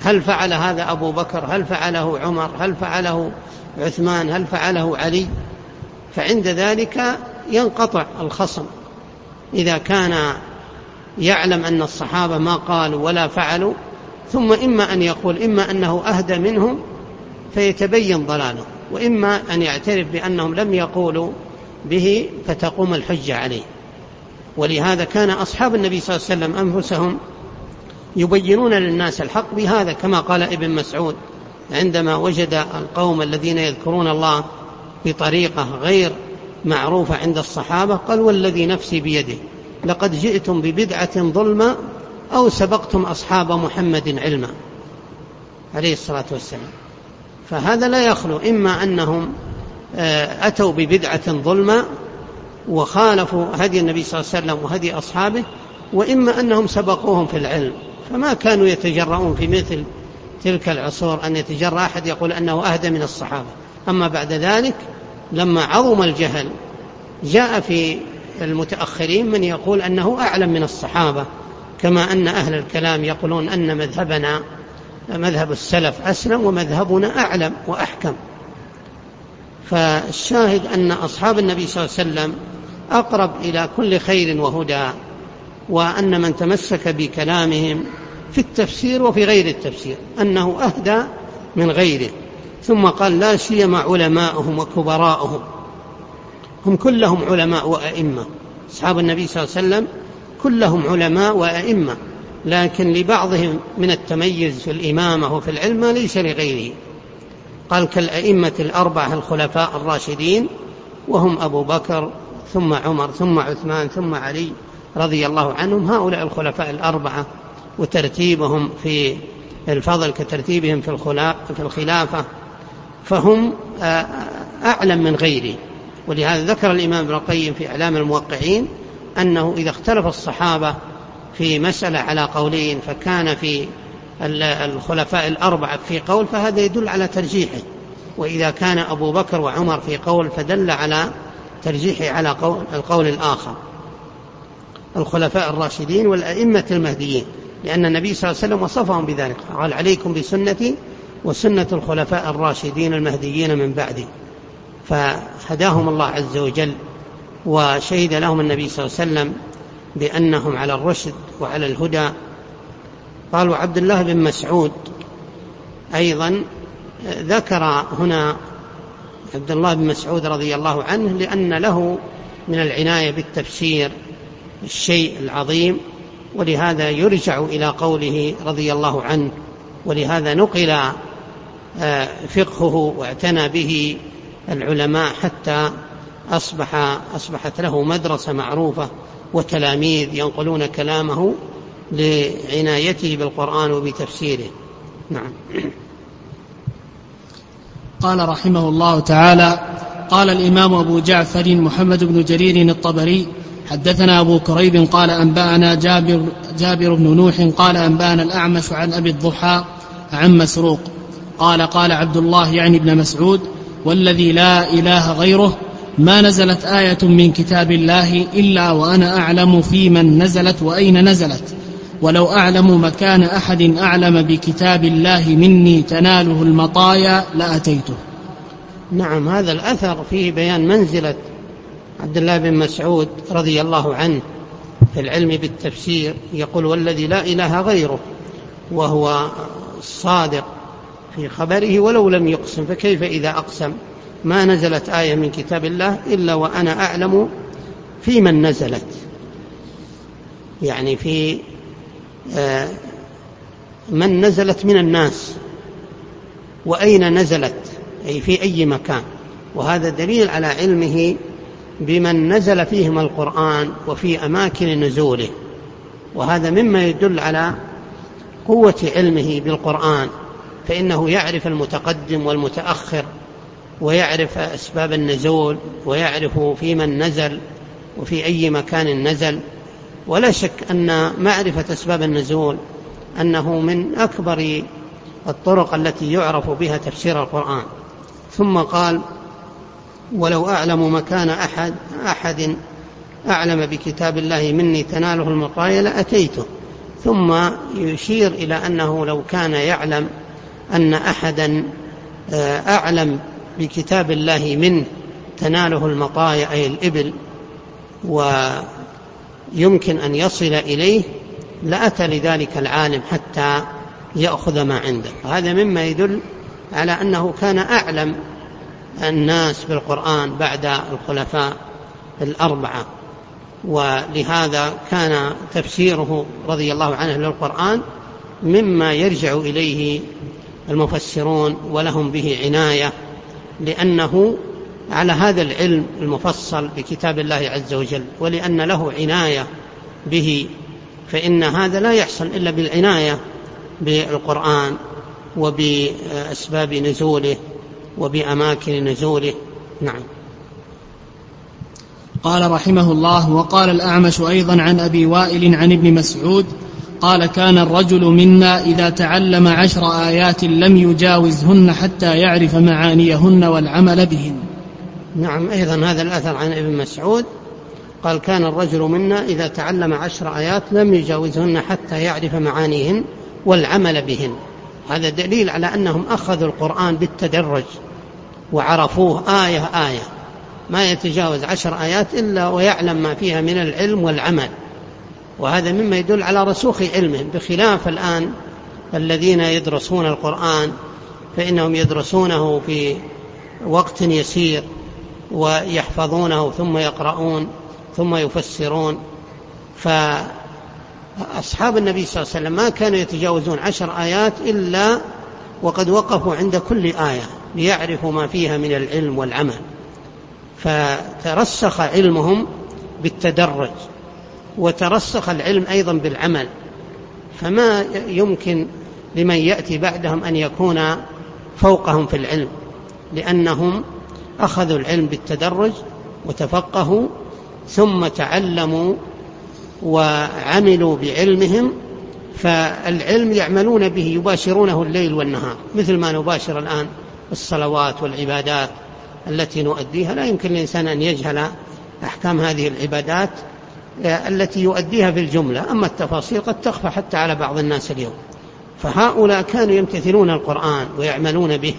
هل فعل هذا أبو بكر؟ هل فعله عمر؟ هل فعله عثمان؟ هل فعله علي؟ فعند ذلك ينقطع الخصم. إذا كان يعلم أن الصحابة ما قالوا ولا فعلوا ثم إما أن يقول إما أنه أهدى منهم فيتبين ضلاله وإما أن يعترف بأنهم لم يقولوا به فتقوم الحجة عليه. ولهذا كان أصحاب النبي صلى الله عليه وسلم أنفسهم يبينون للناس الحق بهذا كما قال ابن مسعود عندما وجد القوم الذين يذكرون الله بطريقة غير معروفة عند الصحابة قال والذي نفسي بيده لقد جئتم ببدعة ظلمة أو سبقتم أصحاب محمد علما. عليه الصلاة والسلام. فهذا لا يخلو إما أنهم آه، أتوا ببدعة ظلمة وخالفوا هدي النبي صلى الله عليه وسلم وهدي أصحابه وإما أنهم سبقوهم في العلم. فما كانوا يتجرؤون في مثل تلك العصور أن يتجرأ أحد يقول أنه أهدى من الصحابة. أما بعد ذلك لما عظم الجهل جاء في المتأخرين من يقول أنه أعلم من الصحابة كما أن أهل الكلام يقولون أن مذهبنا مذهب السلف أسلم ومذهبنا أعلم وأحكم. فالشاهد أن أصحاب النبي صلى الله عليه وسلم أقرب إلى كل خير وهدى وأن من تمسك بكلامهم في التفسير وفي غير التفسير أنه أهدى من غيره. ثم قال لا سيما علماؤهم وكبراءهم هم كلهم علماء وأئمة. أصحاب النبي صلى الله عليه وسلم كلهم علماء وأئمة. لكن لبعضهم من التميز في الإمامة وفي العلم ليس لغيره. قال كالأئمة الأربعة الخلفاء الراشدين وهم أبو بكر ثم عمر ثم عثمان ثم علي رضي الله عنهم. هؤلاء الخلفاء الأربعة وترتيبهم في الفضل كترتيبهم في الخلافة. فهم آه، أعلم من غيره ولهذا ذكر الإمام ابن القيم في إعلام الموقعين أنه إذا اختلف الصحابة في مسألة على قولين فكان في الخلفاء الأربعة في قول فهذا يدل على ترجيحه. وإذا كان أبو بكر وعمر في قول فدل على ترجيحه على قول القول الآخر. الخلفاء الراشدين والأئمة المهديين لأن النبي صلى الله عليه وسلم وصفهم بذلك. قال عليكم بسنتي وسنة الخلفاء الراشدين المهديين من بعدي. فهداهم الله عز وجل وشهد لهم النبي صلى الله عليه وسلم بأنهم على الرشد وعلى الهدى. قال وعبد الله بن مسعود أيضا ذكر هنا عبد الله بن مسعود رضي الله عنه لأن له من العناية بالتفسير الشيء العظيم ولهذا يرجع إلى قوله رضي الله عنه ولهذا نقل فقهه واعتنى به العلماء حتى أصبح أصبحت له مدرسة معروفة وتلاميذ ينقلون كلامه لعنايته بالقرآن وبتفسيره. نعم. قال رحمه الله تعالى قال الإمام أبو جعفر محمد بن جرير الطبري حدثنا أبو كريب قال أنبأنا جابر, جابر بن نوح قال أنبأنا الأعمش عن أبي الضحى عن مسروق. قال قال عبد الله يعني ابن مسعود والذي لا إله غيره ما نزلت آية من كتاب الله إلا وأنا أعلم في من نزلت وأين نزلت ولو أعلم مكان أحد أعلم بكتاب الله مني تناله المطايا لأتيته. نعم هذا الأثر فيه بيان منزلة عبد الله بن مسعود رضي الله عنه في العلم بالتفسير يقول والذي لا إله غيره وهو الصادق في خبره ولو لم يقسم. فكيف إذا أقسم؟ ما نزلت آية من كتاب الله إلا وأنا أعلم في من نزلت. يعني في آه، من نزلت من الناس وأين نزلت؟ أي في أي مكان. وهذا دليل على علمه بمن نزل فيهم القرآن وفي أماكن نزوله. وهذا مما يدل على قوة علمه بالقرآن. فإنه يعرف المتقدم والمتأخر ويعرف أسباب النزول ويعرف في من نزل وفي أي مكان نزل. ولا شك أن معرفة أسباب النزول أنه من أكبر الطرق التي يعرف بها تفسير القرآن. ثم قال ولو أعلم مكان أحد أحد أعلم بكتاب الله مني تناله المطايا لأتيته. ثم يشير إلى أنه لو كان يعلم أن أحدا آه، أعلم بكتاب الله منه تناله المطايا أي الإبل ويمكن أن يصل إليه لأتى لذلك العالم حتى يأخذ ما عنده. هذا مما يدل على أنه كان أعلم الناس بالقرآن بعد الخلفاء الأربعة. ولهذا كان تفسيره رضي الله عنه للقرآن مما يرجع إليه المفسرون ولهم به عناية لأنه على هذا العلم المفصل بكتاب الله عز وجل ولأن له عناية به فإن هذا لا يحصل إلا بالعناية بالقرآن وبأسباب نزوله وبأماكن نزوله. نعم. قال رحمه الله وقال الأعمش أيضا عن أبي وائل عن ابن مسعود قال كان الرجل منا إذا تعلم عشر آيات لم يجاوزهن حتى يعرف معانيهن والعمل بهن. نعم أيضا هذا الأثر عن ابن مسعود. قال كان الرجل منا إذا تعلم عشر آيات لم يجاوزهن حتى يعرف معانيهن والعمل بهن. هذا دليل على أنهم أخذوا القرآن بالتدرج وعرفوه آية آية. ما يتجاوز عشر آيات إلا ويعلم ما فيها من العلم والعمل. وهذا مما يدل على رسوخ علمهم بخلاف الآن الذين يدرسون القرآن فإنهم يدرسونه في وقت يسير ويحفظونه ثم يقرؤون ثم يفسرون. فأصحاب النبي صلى الله عليه وسلم ما كانوا يتجاوزون عشر آيات إلا وقد وقفوا عند كل آية ليعرفوا ما فيها من العلم والعمل. فترسخ علمهم بالتدرج. وترسخ العلم أيضا بالعمل. فما يمكن لمن يأتي بعدهم أن يكون فوقهم في العلم لأنهم أخذوا العلم بالتدرج وتفقهوا ثم تعلموا وعملوا بعلمهم فالعلم يعملون به يباشرونه الليل والنهار مثل ما نباشر الآن الصلوات والعبادات التي نؤديها. لا يمكن للإنسان أن يجهل أحكام هذه العبادات التي يؤديها في الجملة أما التفاصيل قد تخفى حتى على بعض الناس اليوم. فهؤلاء كانوا يمتثلون القرآن ويعملون به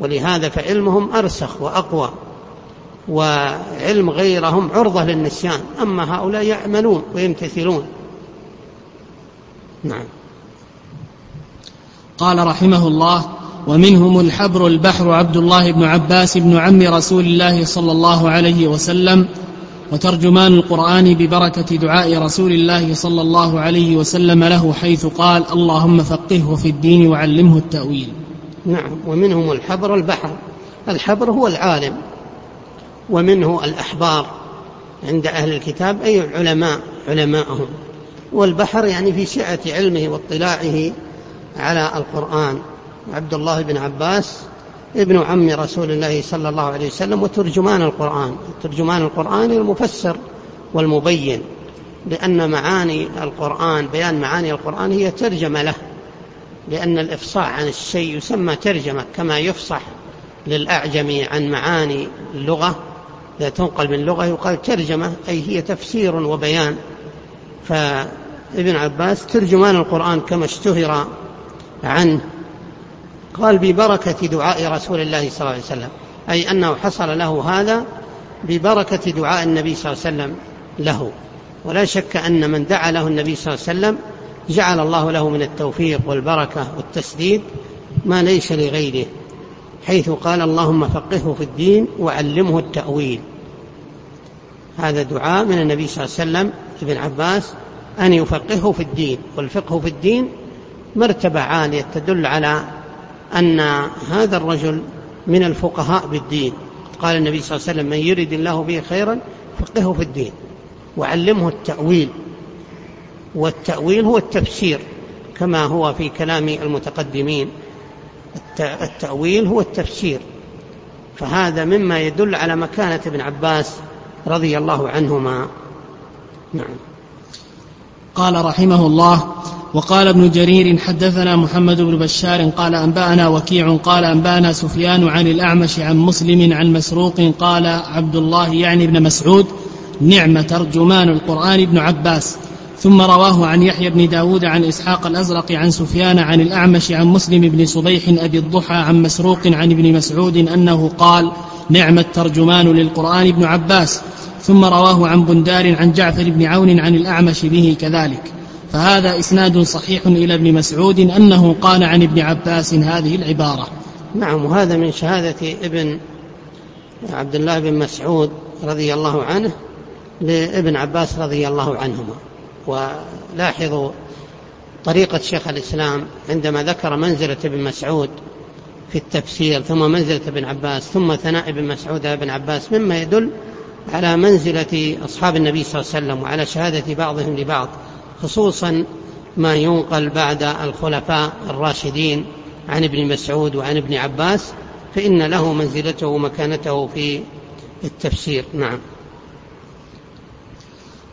ولهذا فعلمهم أرسخ وأقوى وعلم غيرهم عرضة للنسيان. أما هؤلاء يعملون ويمتثلون. نعم. قال رحمه الله ومنهم الحبر البحر عبد الله بن عباس بن عم رسول الله صلى الله عليه وسلم وترجمان القرآن ببركة دعاء رسول الله صلى الله عليه وسلم له حيث قال اللهم فقهه في الدين وعلمه التأويل. نعم ومنهم الحبر البحر. الحبر هو العالم ومنه الأحبار. عند أهل الكتاب أي العلماء علماءهم. والبحر يعني في سعة علمه واطلاعه على القرآن. عبد الله بن عباس ابن عم رسول الله صلى الله عليه وسلم وترجمان القرآن. ترجمان القرآن المفسر والمبين لأن معاني القرآن بيان معاني القرآن هي ترجمة له. لأن الإفصاح عن الشيء يسمى ترجمة كما يفصح للأعجم عن معاني اللغة. إذا تنقل من لغة يقال ترجمة أي هي تفسير وبيان. فابن عباس ترجمان القرآن كما اشتهر عنه. قال ببركة دعاء رسول الله صلى الله عليه وسلم. أي أنه حصل له هذا ببركة دعاء النبي صلى الله عليه وسلم له. ولا شك أن من دعا له النبي صلى الله عليه وسلم جعل الله له من التوفيق والبركة والتسديد ما ليس لغيره. حيث قال اللهم فقهه في الدين وعلمه التأويل. هذا دعاء من النبي صلى الله عليه وسلم ابن عباس أن يفقهه في الدين. والفقه في الدين مرتبة عالية تدل على أن هذا الرجل من الفقهاء بالدين. قال النبي صلى الله عليه وسلم من يرد الله به خيرا فقهه في الدين. وعلمه التأويل. والتأويل هو التفسير كما هو في كلام المتقدمين. التأويل هو التفسير. فهذا مما يدل على مكانة ابن عباس رضي الله عنهما. نعم. قال رحمه الله وقال ابن جرير حدثنا محمد بن بشار قال أنبأنا وكيع قال أنبأنا سفيان عن الأعمش عن مسلم عن مسروق قال عبد الله يعني ابن مسعود نعم ترجمان القرآن ابن عباس. ثم رواه عن يحيى بن داود عن إسحاق الأزرق عن سفيان عن الأعمش عن مسلم بن صبيح أبي الضحى عن مسروق عن ابن مسعود أنه قال نعم الترجمان للقرآن ابن عباس. ثم رواه عن بندار عن جعفر بن عون عن الأعمش به كذلك. فهذا إسناد صحيح إلى ابن مسعود أنه قال عن ابن عباس هذه العبارة. نعم وهذا من شهادة ابن عبد الله بن مسعود رضي الله عنه لابن عباس رضي الله عنهما. ولاحظوا طريقة شيخ الإسلام عندما ذكر منزلة ابن مسعود في التفسير ثم منزلة ابن عباس ثم ثناء ابن مسعود ابن عباس مما يدل على منزلة أصحاب النبي صلى الله عليه وسلم وعلى شهادة بعضهم لبعض خصوصا ما ينقل بعد الخلفاء الراشدين عن ابن مسعود وعن ابن عباس فإن له منزلته ومكانته في التفسير. نعم.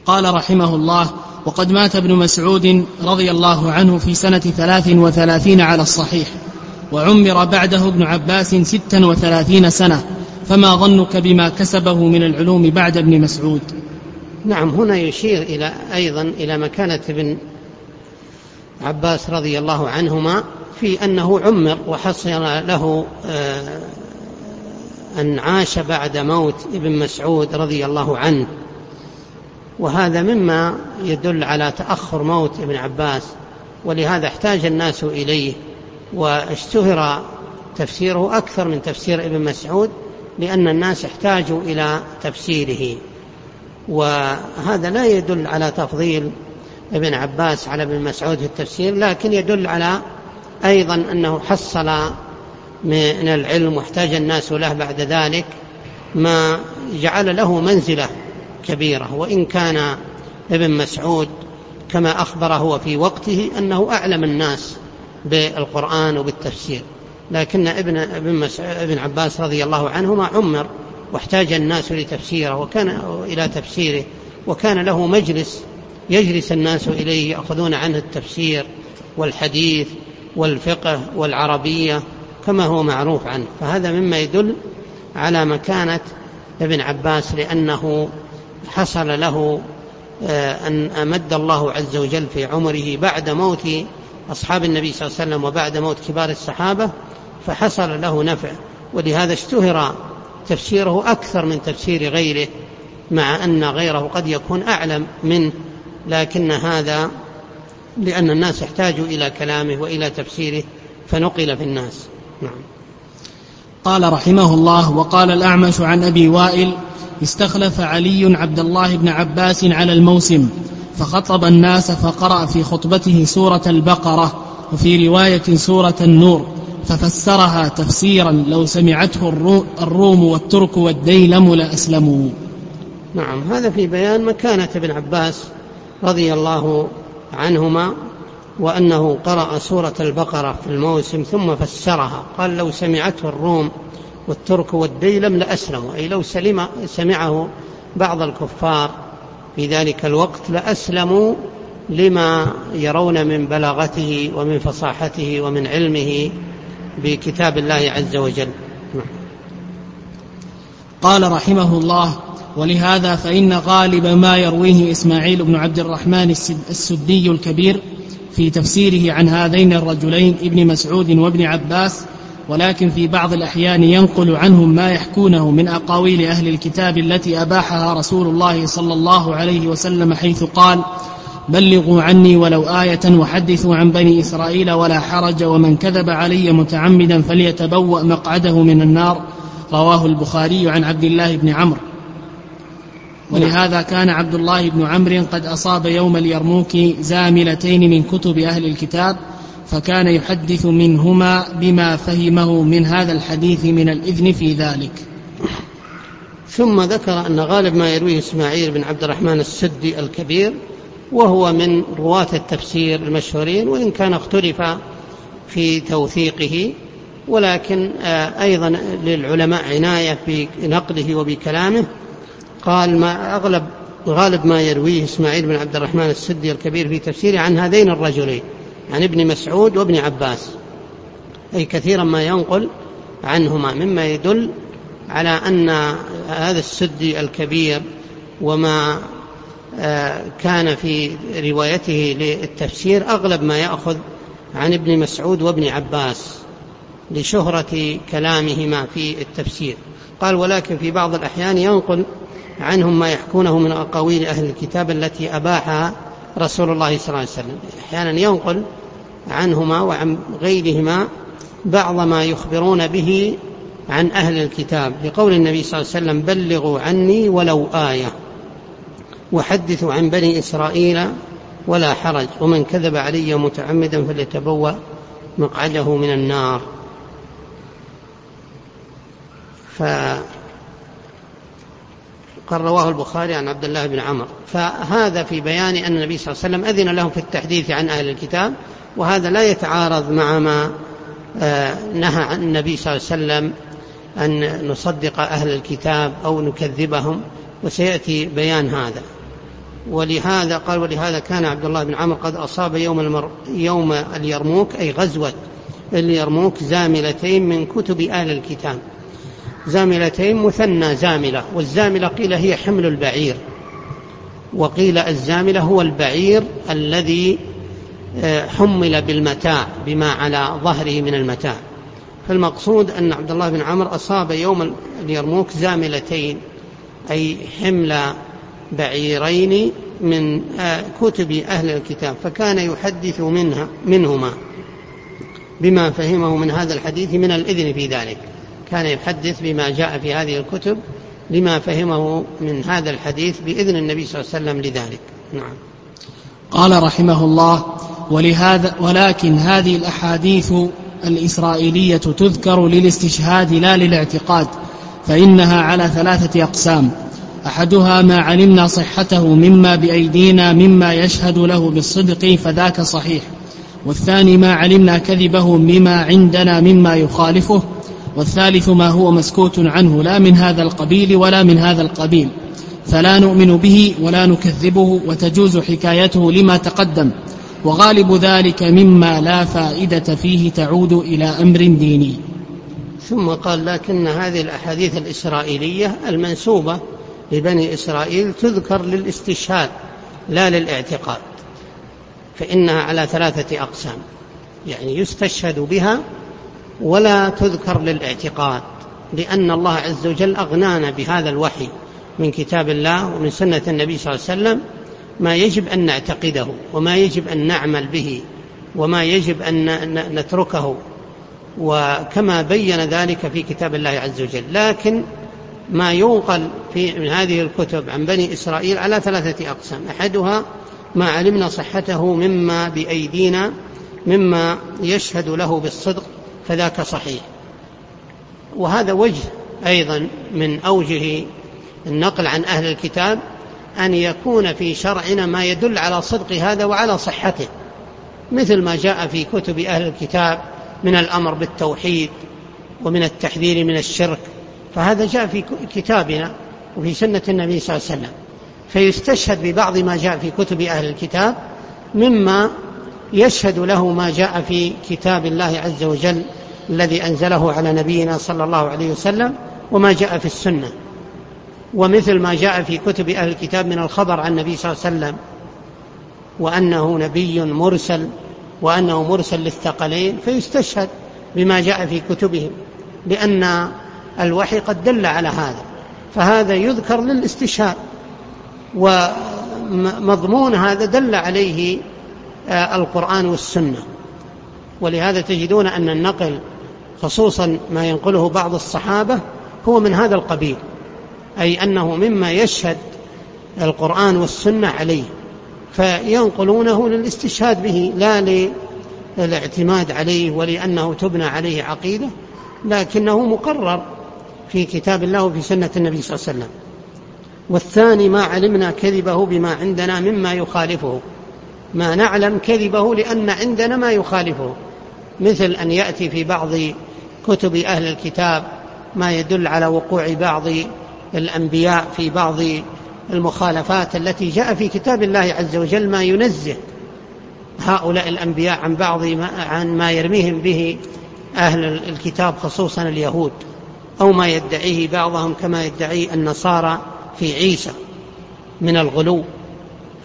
قال رحمه الله وقد مات ابن مسعود رضي الله عنه في سنة ثلاث وثلاثين على الصحيح وعمر بعده ابن عباس ستا وثلاثين سنة فما ظنك بما كسبه من العلوم بعد ابن مسعود؟ نعم هنا يشير إلى أيضا إلى مكانة ابن عباس رضي الله عنهما في أنه عمر وحصل له آه، أن عاش بعد موت ابن مسعود رضي الله عنه. وهذا مما يدل على تأخر موت ابن عباس ولهذا احتاج الناس إليه واشتهر تفسيره أكثر من تفسير ابن مسعود. لأن الناس احتاجوا إلى تفسيره. وهذا لا يدل على تفضيل ابن عباس على ابن مسعود في التفسير لكن يدل على أيضا أنه حصل من العلم واحتاج الناس له بعد ذلك ما جعل له منزلة كبيرة. وإن كان ابن مسعود كما أخبر هو في وقته أنه أعلم الناس بالقرآن وبالتفسير. لكن ابن ابن, ابن عباس رضي الله عنهما عمر واحتاج الناس لتفسيره وكان إلى تفسيره وكان له مجلس يجلس الناس إليه يأخذون عنه التفسير والحديث والفقه والعربية كما هو معروف عنه. فهذا مما يدل على مكانة ابن عباس لأنه حصل له آه، أن أمد الله عز وجل في عمره بعد موت أصحاب النبي صلى الله عليه وسلم وبعد موت كبار الصحابة فحصل له نفع. ولهذا اشتهر تفسيره أكثر من تفسير غيره مع أن غيره قد يكون أعلم منه. لكن هذا لأن الناس احتاجوا إلى كلامه وإلى تفسيره فنقل في الناس. نعم. قال رحمه الله وقال الأعمش عن أبي وائل استخلف علي عبد الله بن عباس على الموسم فخطب الناس فقرأ في خطبته سورة البقرة وفي رواية سورة النور ففسرها تفسيرا لو سمعته الروم والترك والديلم لأسلموا. نعم هذا في بيان مكانة ابن عباس رضي الله عنهما وأنه قرأ سورة البقرة في الموسم ثم فسرها قال لو سمعته الروم والترك والديلم لأسلموا أي لو سلم سمعه بعض الكفار في ذلك الوقت لأسلموا لما يرون من بلاغته ومن فصاحته ومن علمه بكتاب الله عز وجل. قال رحمه الله ولهذا فإن غالب ما يرويه إسماعيل بن عبد الرحمن السدي الكبير في تفسيره عن هذين الرجلين ابن مسعود وابن عباس ولكن في بعض الأحيان ينقل عنهم ما يحكونه من أقاويل أهل الكتاب التي أباحها رسول الله صلى الله عليه وسلم حيث قال بلغوا عني ولو آية وحدثوا عن بني إسرائيل ولا حرج ومن كذب علي متعمدا فليتبوأ مقعده من النار. رواه البخاري عن عبد الله بن عمرو. ولهذا كان عبد الله بن عمرو قد أصاب يوم اليرموك زاملتين من كتب أهل الكتاب فكان يحدث منهما بما فهمه من هذا الحديث من الإذن في ذلك. ثم ذكر أن غالب ما يرويه إسماعيل بن عبد الرحمن السدي الكبير وهو من رواة التفسير المشهورين وإن كان اختلف في توثيقه ولكن آه، أيضا للعلماء عناية بنقله وبكلامه. قال ما أغلب غالب ما يرويه إسماعيل بن عبد الرحمن السدي الكبير في تفسيره عن هذين الرجلين. عن ابن مسعود وابن عباس. أي كثيرا ما ينقل عنهما مما يدل على أن هذا السدي الكبير وما آه، كان في روايته للتفسير أغلب ما يأخذ عن ابن مسعود وابن عباس لشهرة كلامهما في التفسير. قال ولكن في بعض الأحيان ينقل عنهم ما يحكونه من أقاويل أهل الكتاب التي أباحها رسول الله صلى الله عليه وسلم. أحيانا ينقل عنهما وعن غيرهما بعض ما يخبرون به عن أهل الكتاب لقول النبي صلى الله عليه وسلم بلغوا عني ولو آية وحدثوا عن بني إسرائيل ولا حرج ومن كذب علي متعمدا فليتبوأ مقعده من النار. ف قال رواه البخاري عن عبد الله بن عمر. فهذا في بيان أن النبي صلى الله عليه وسلم أذن لهم في التحديث عن أهل الكتاب وهذا لا يتعارض مع ما آه، نهى عن النبي صلى الله عليه وسلم أن نصدق أهل الكتاب أو نكذبهم وسيأتي بيان هذا. ولهذا قال ولهذا كان عبد الله بن عمر قد أصاب يوم, المر يوم اليرموك أي غزوة اليرموك زاملتين من كتب أهل الكتاب. زاملتين مثنى زاملة والزاملة قيل هي حمل البعير. وقيل الزاملة هو البعير الذي آه، حمل بالمتاع بما على ظهره من المتاع. فالمقصود أن عبد الله بن عمر أصاب يوم اليرموك زاملتين أي حمل بعيرين من آه، كتب أهل الكتاب فكان يحدث منها منهما بما فهمه من هذا الحديث من الإذن في ذلك. كان يحدث بما جاء في هذه الكتب لما فهمه من هذا الحديث بإذن النبي صلى الله عليه وسلم لذلك. نعم. قال رحمه الله ولهذا ولكن هذه الأحاديث الإسرائيلية تذكر للاستشهاد لا للاعتقاد فإنها على ثلاثة أقسام. أحدها ما علمنا صحته مما بأيدينا مما يشهد له بالصدق فذاك صحيح والثاني ما علمنا كذبه مما عندنا مما يخالفه والثالث ما هو مسكوت عنه لا من هذا القبيل ولا من هذا القبيل. فلا نؤمن به ولا نكذبه وتجوز حكايته لما تقدم. وغالب ذلك مما لا فائدة فيه تعود إلى أمر ديني. ثم قال لكن هذه الأحاديث الإسرائيلية المنسوبة لبني إسرائيل تذكر للاستشهاد لا للاعتقاد. فإنها على ثلاثة أقسام. يعني يستشهد بها ولا تذكر للاعتقاد لأن الله عز وجل أغنانا بهذا الوحي من كتاب الله ومن سنة النبي صلى الله عليه وسلم ما يجب أن نعتقده وما يجب أن نعمل به وما يجب أن نتركه. وكما بين ذلك في كتاب الله عز وجل. لكن ما ينقل في من هذه الكتب عن بني إسرائيل على ثلاثة أقسام. أحدها ما علمنا صحته مما بأيدينا مما يشهد له بالصدق فذاك صحيح. وهذا وجه أيضا من أوجه النقل عن أهل الكتاب أن يكون في شرعنا ما يدل على صدق هذا وعلى صحته مثل ما جاء في كتب أهل الكتاب من الأمر بالتوحيد ومن التحذير من الشرك. فهذا جاء في كتابنا وفي سنة النبي صلى الله عليه وسلم. فيستشهد ببعض ما جاء في كتب أهل الكتاب مما يشهد له ما جاء في كتاب الله عز وجل الذي أنزله على نبينا صلى الله عليه وسلم وما جاء في السنة. ومثل ما جاء في كتب أهل الكتاب من الخبر عن النبي صلى الله عليه وسلم وأنه نبي مرسل وأنه مرسل للثقلين فيستشهد بما جاء في كتبهم لأن الوحي قد دل على هذا. فهذا يذكر للاستشهاد ومضمون هذا دل عليه القرآن والسنة. ولهذا تجدون أن النقل خصوصا ما ينقله بعض الصحابة هو من هذا القبيل أي أنه مما يشهد القرآن والسنة عليه فينقلونه للاستشهاد به لا للاعتماد عليه ولأنه تبنى عليه عقيدة لكنه مقرر في كتاب الله وفي سنة النبي صلى الله عليه وسلم. والثاني ما علمنا كذبه بما عندنا مما يخالفه. ما نعلم كذبه لأن عندنا ما يخالفه. مثل أن يأتي في بعض كتب أهل الكتاب ما يدل على وقوع بعض الأنبياء في بعض المخالفات التي جاء في كتاب الله عز وجل ما ينزه هؤلاء الأنبياء عن بعض ما عن ما يرميهم به أهل الكتاب خصوصا اليهود أو ما يدعيه بعضهم كما يدعي النصارى في عيسى من الغلو.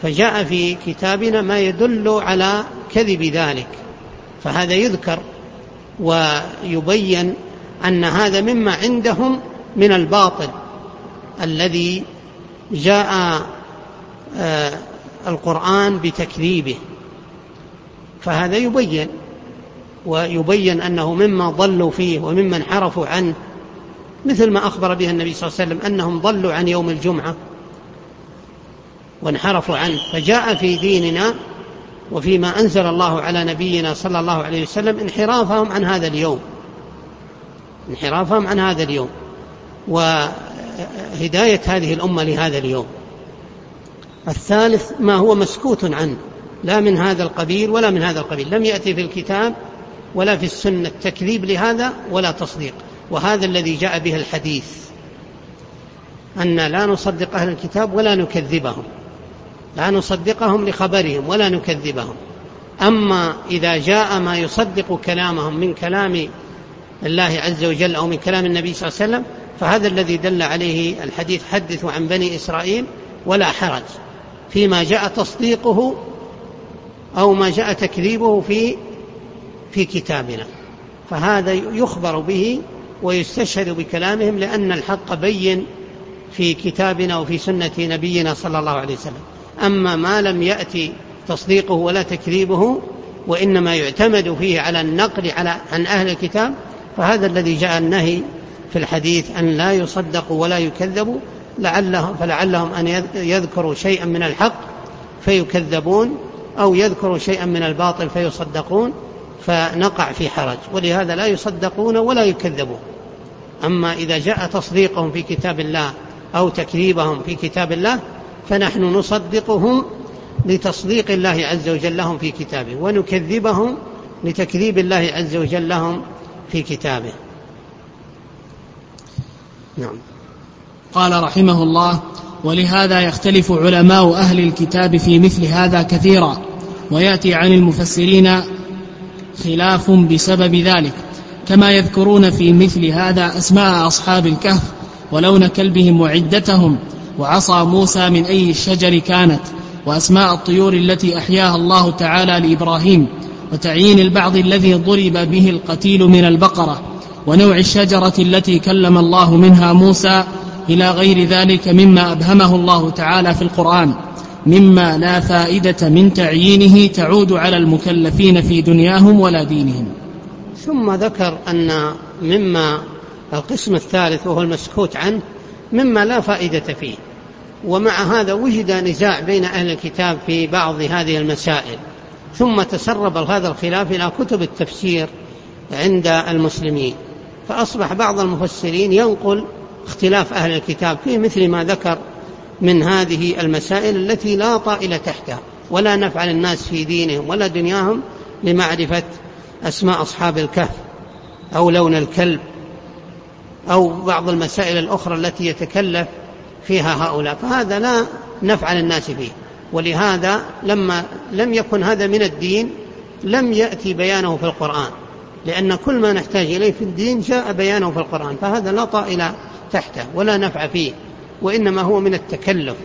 فجاء في كتابنا ما يدل على كذب ذلك فهذا يذكر ويبين أن هذا مما عندهم من الباطل الذي جاء آه، القرآن بتكذيبه. فهذا يبين ويبين أنه مما ضلوا فيه ومما انحرفوا عنه مثل ما أخبر به النبي صلى الله عليه وسلم أنهم ضلوا عن يوم الجمعة. وانحرفوا عنه. فجاء في ديننا وفيما أنزل الله على نبينا صلى الله عليه وسلم انحرافهم عن هذا اليوم. انحرافهم عن هذا اليوم. وهداية هذه الأمة لهذا اليوم. الثالث ما هو مسكوت عنه. لا من هذا القبيل ولا من هذا القبيل. لم يأتي في الكتاب ولا في السنة تكذيب لهذا ولا تصديق. وهذا الذي جاء به الحديث. أن لا نصدق أهل الكتاب ولا نكذبهم. لا نصدقهم لخبرهم ولا نكذبهم. أما إذا جاء ما يصدق كلامهم من كلام الله عز وجل أو من كلام النبي صلى الله عليه وسلم فهذا الذي دل عليه الحديث حدثوا عن بني إسرائيل ولا حرج. فيما جاء تصديقه أو ما جاء تكذيبه في في كتابنا. فهذا يخبر به ويستشهد بكلامهم لأن الحق بين في كتابنا وفي سنة نبينا صلى الله عليه وسلم. أما ما لم يأتي تصديقه ولا تكذيبه وإنما يعتمد فيه على النقل على عن أهل الكتاب فهذا الذي جاء النهي في الحديث أن لا يصدقوا ولا يكذبوا لعلهم فلعلهم أن يذكروا شيئا من الحق فيكذبون أو يذكروا شيئا من الباطل فيصدقون فنقع في حرج. ولهذا لا يصدقون ولا يكذبون. أما إذا جاء تصديقهم في كتاب الله أو تكذيبهم في كتاب الله فنحن نصدقهم لتصديق الله عز وجل لهم في كتابه ونكذبهم لتكذيب الله عز وجل لهم في كتابه. نعم. قال رحمه الله ولهذا يختلف علماء أهل الكتاب في مثل هذا كثيرا ويأتي عن المفسرين خلاف بسبب ذلك كما يذكرون في مثل هذا أسماء أصحاب الكهف ولون كلبهم وعدتهم وعصا موسى من أي الشجر كانت وأسماء الطيور التي أحياها الله تعالى لإبراهيم وتعيين البعض الذي ضرب به القتيل من البقرة ونوع الشجرة التي كلم الله منها موسى إلى غير ذلك مما أبهمه الله تعالى في القرآن مما لا فائدة من تعيينه تعود على المكلفين في دنياهم ولا دينهم. ثم ذكر أن مما القسم الثالث وهو المسكوت عنه مما لا فائدة فيه. ومع هذا وجد نزاع بين أهل الكتاب في بعض هذه المسائل ثم تسرب هذا الخلاف إلى كتب التفسير عند المسلمين. فأصبح بعض المفسرين ينقل اختلاف أهل الكتاب فيه مثل ما ذكر من هذه المسائل التي لا طائل تحتها ولا نفع للناس في دينهم ولا دنياهم لمعرفة أسماء أصحاب الكهف أو لون الكلب أو بعض المسائل الأخرى التي يتكلف فيها هؤلاء فهذا لا نفع للناس فيه. ولهذا لما لم يكن هذا من الدين لم يأتي بيانه في القرآن لأن كل ما نحتاج إليه في الدين جاء بيانه في القرآن فهذا لا طائل تحته ولا نفع فيه وإنما هو من التكلف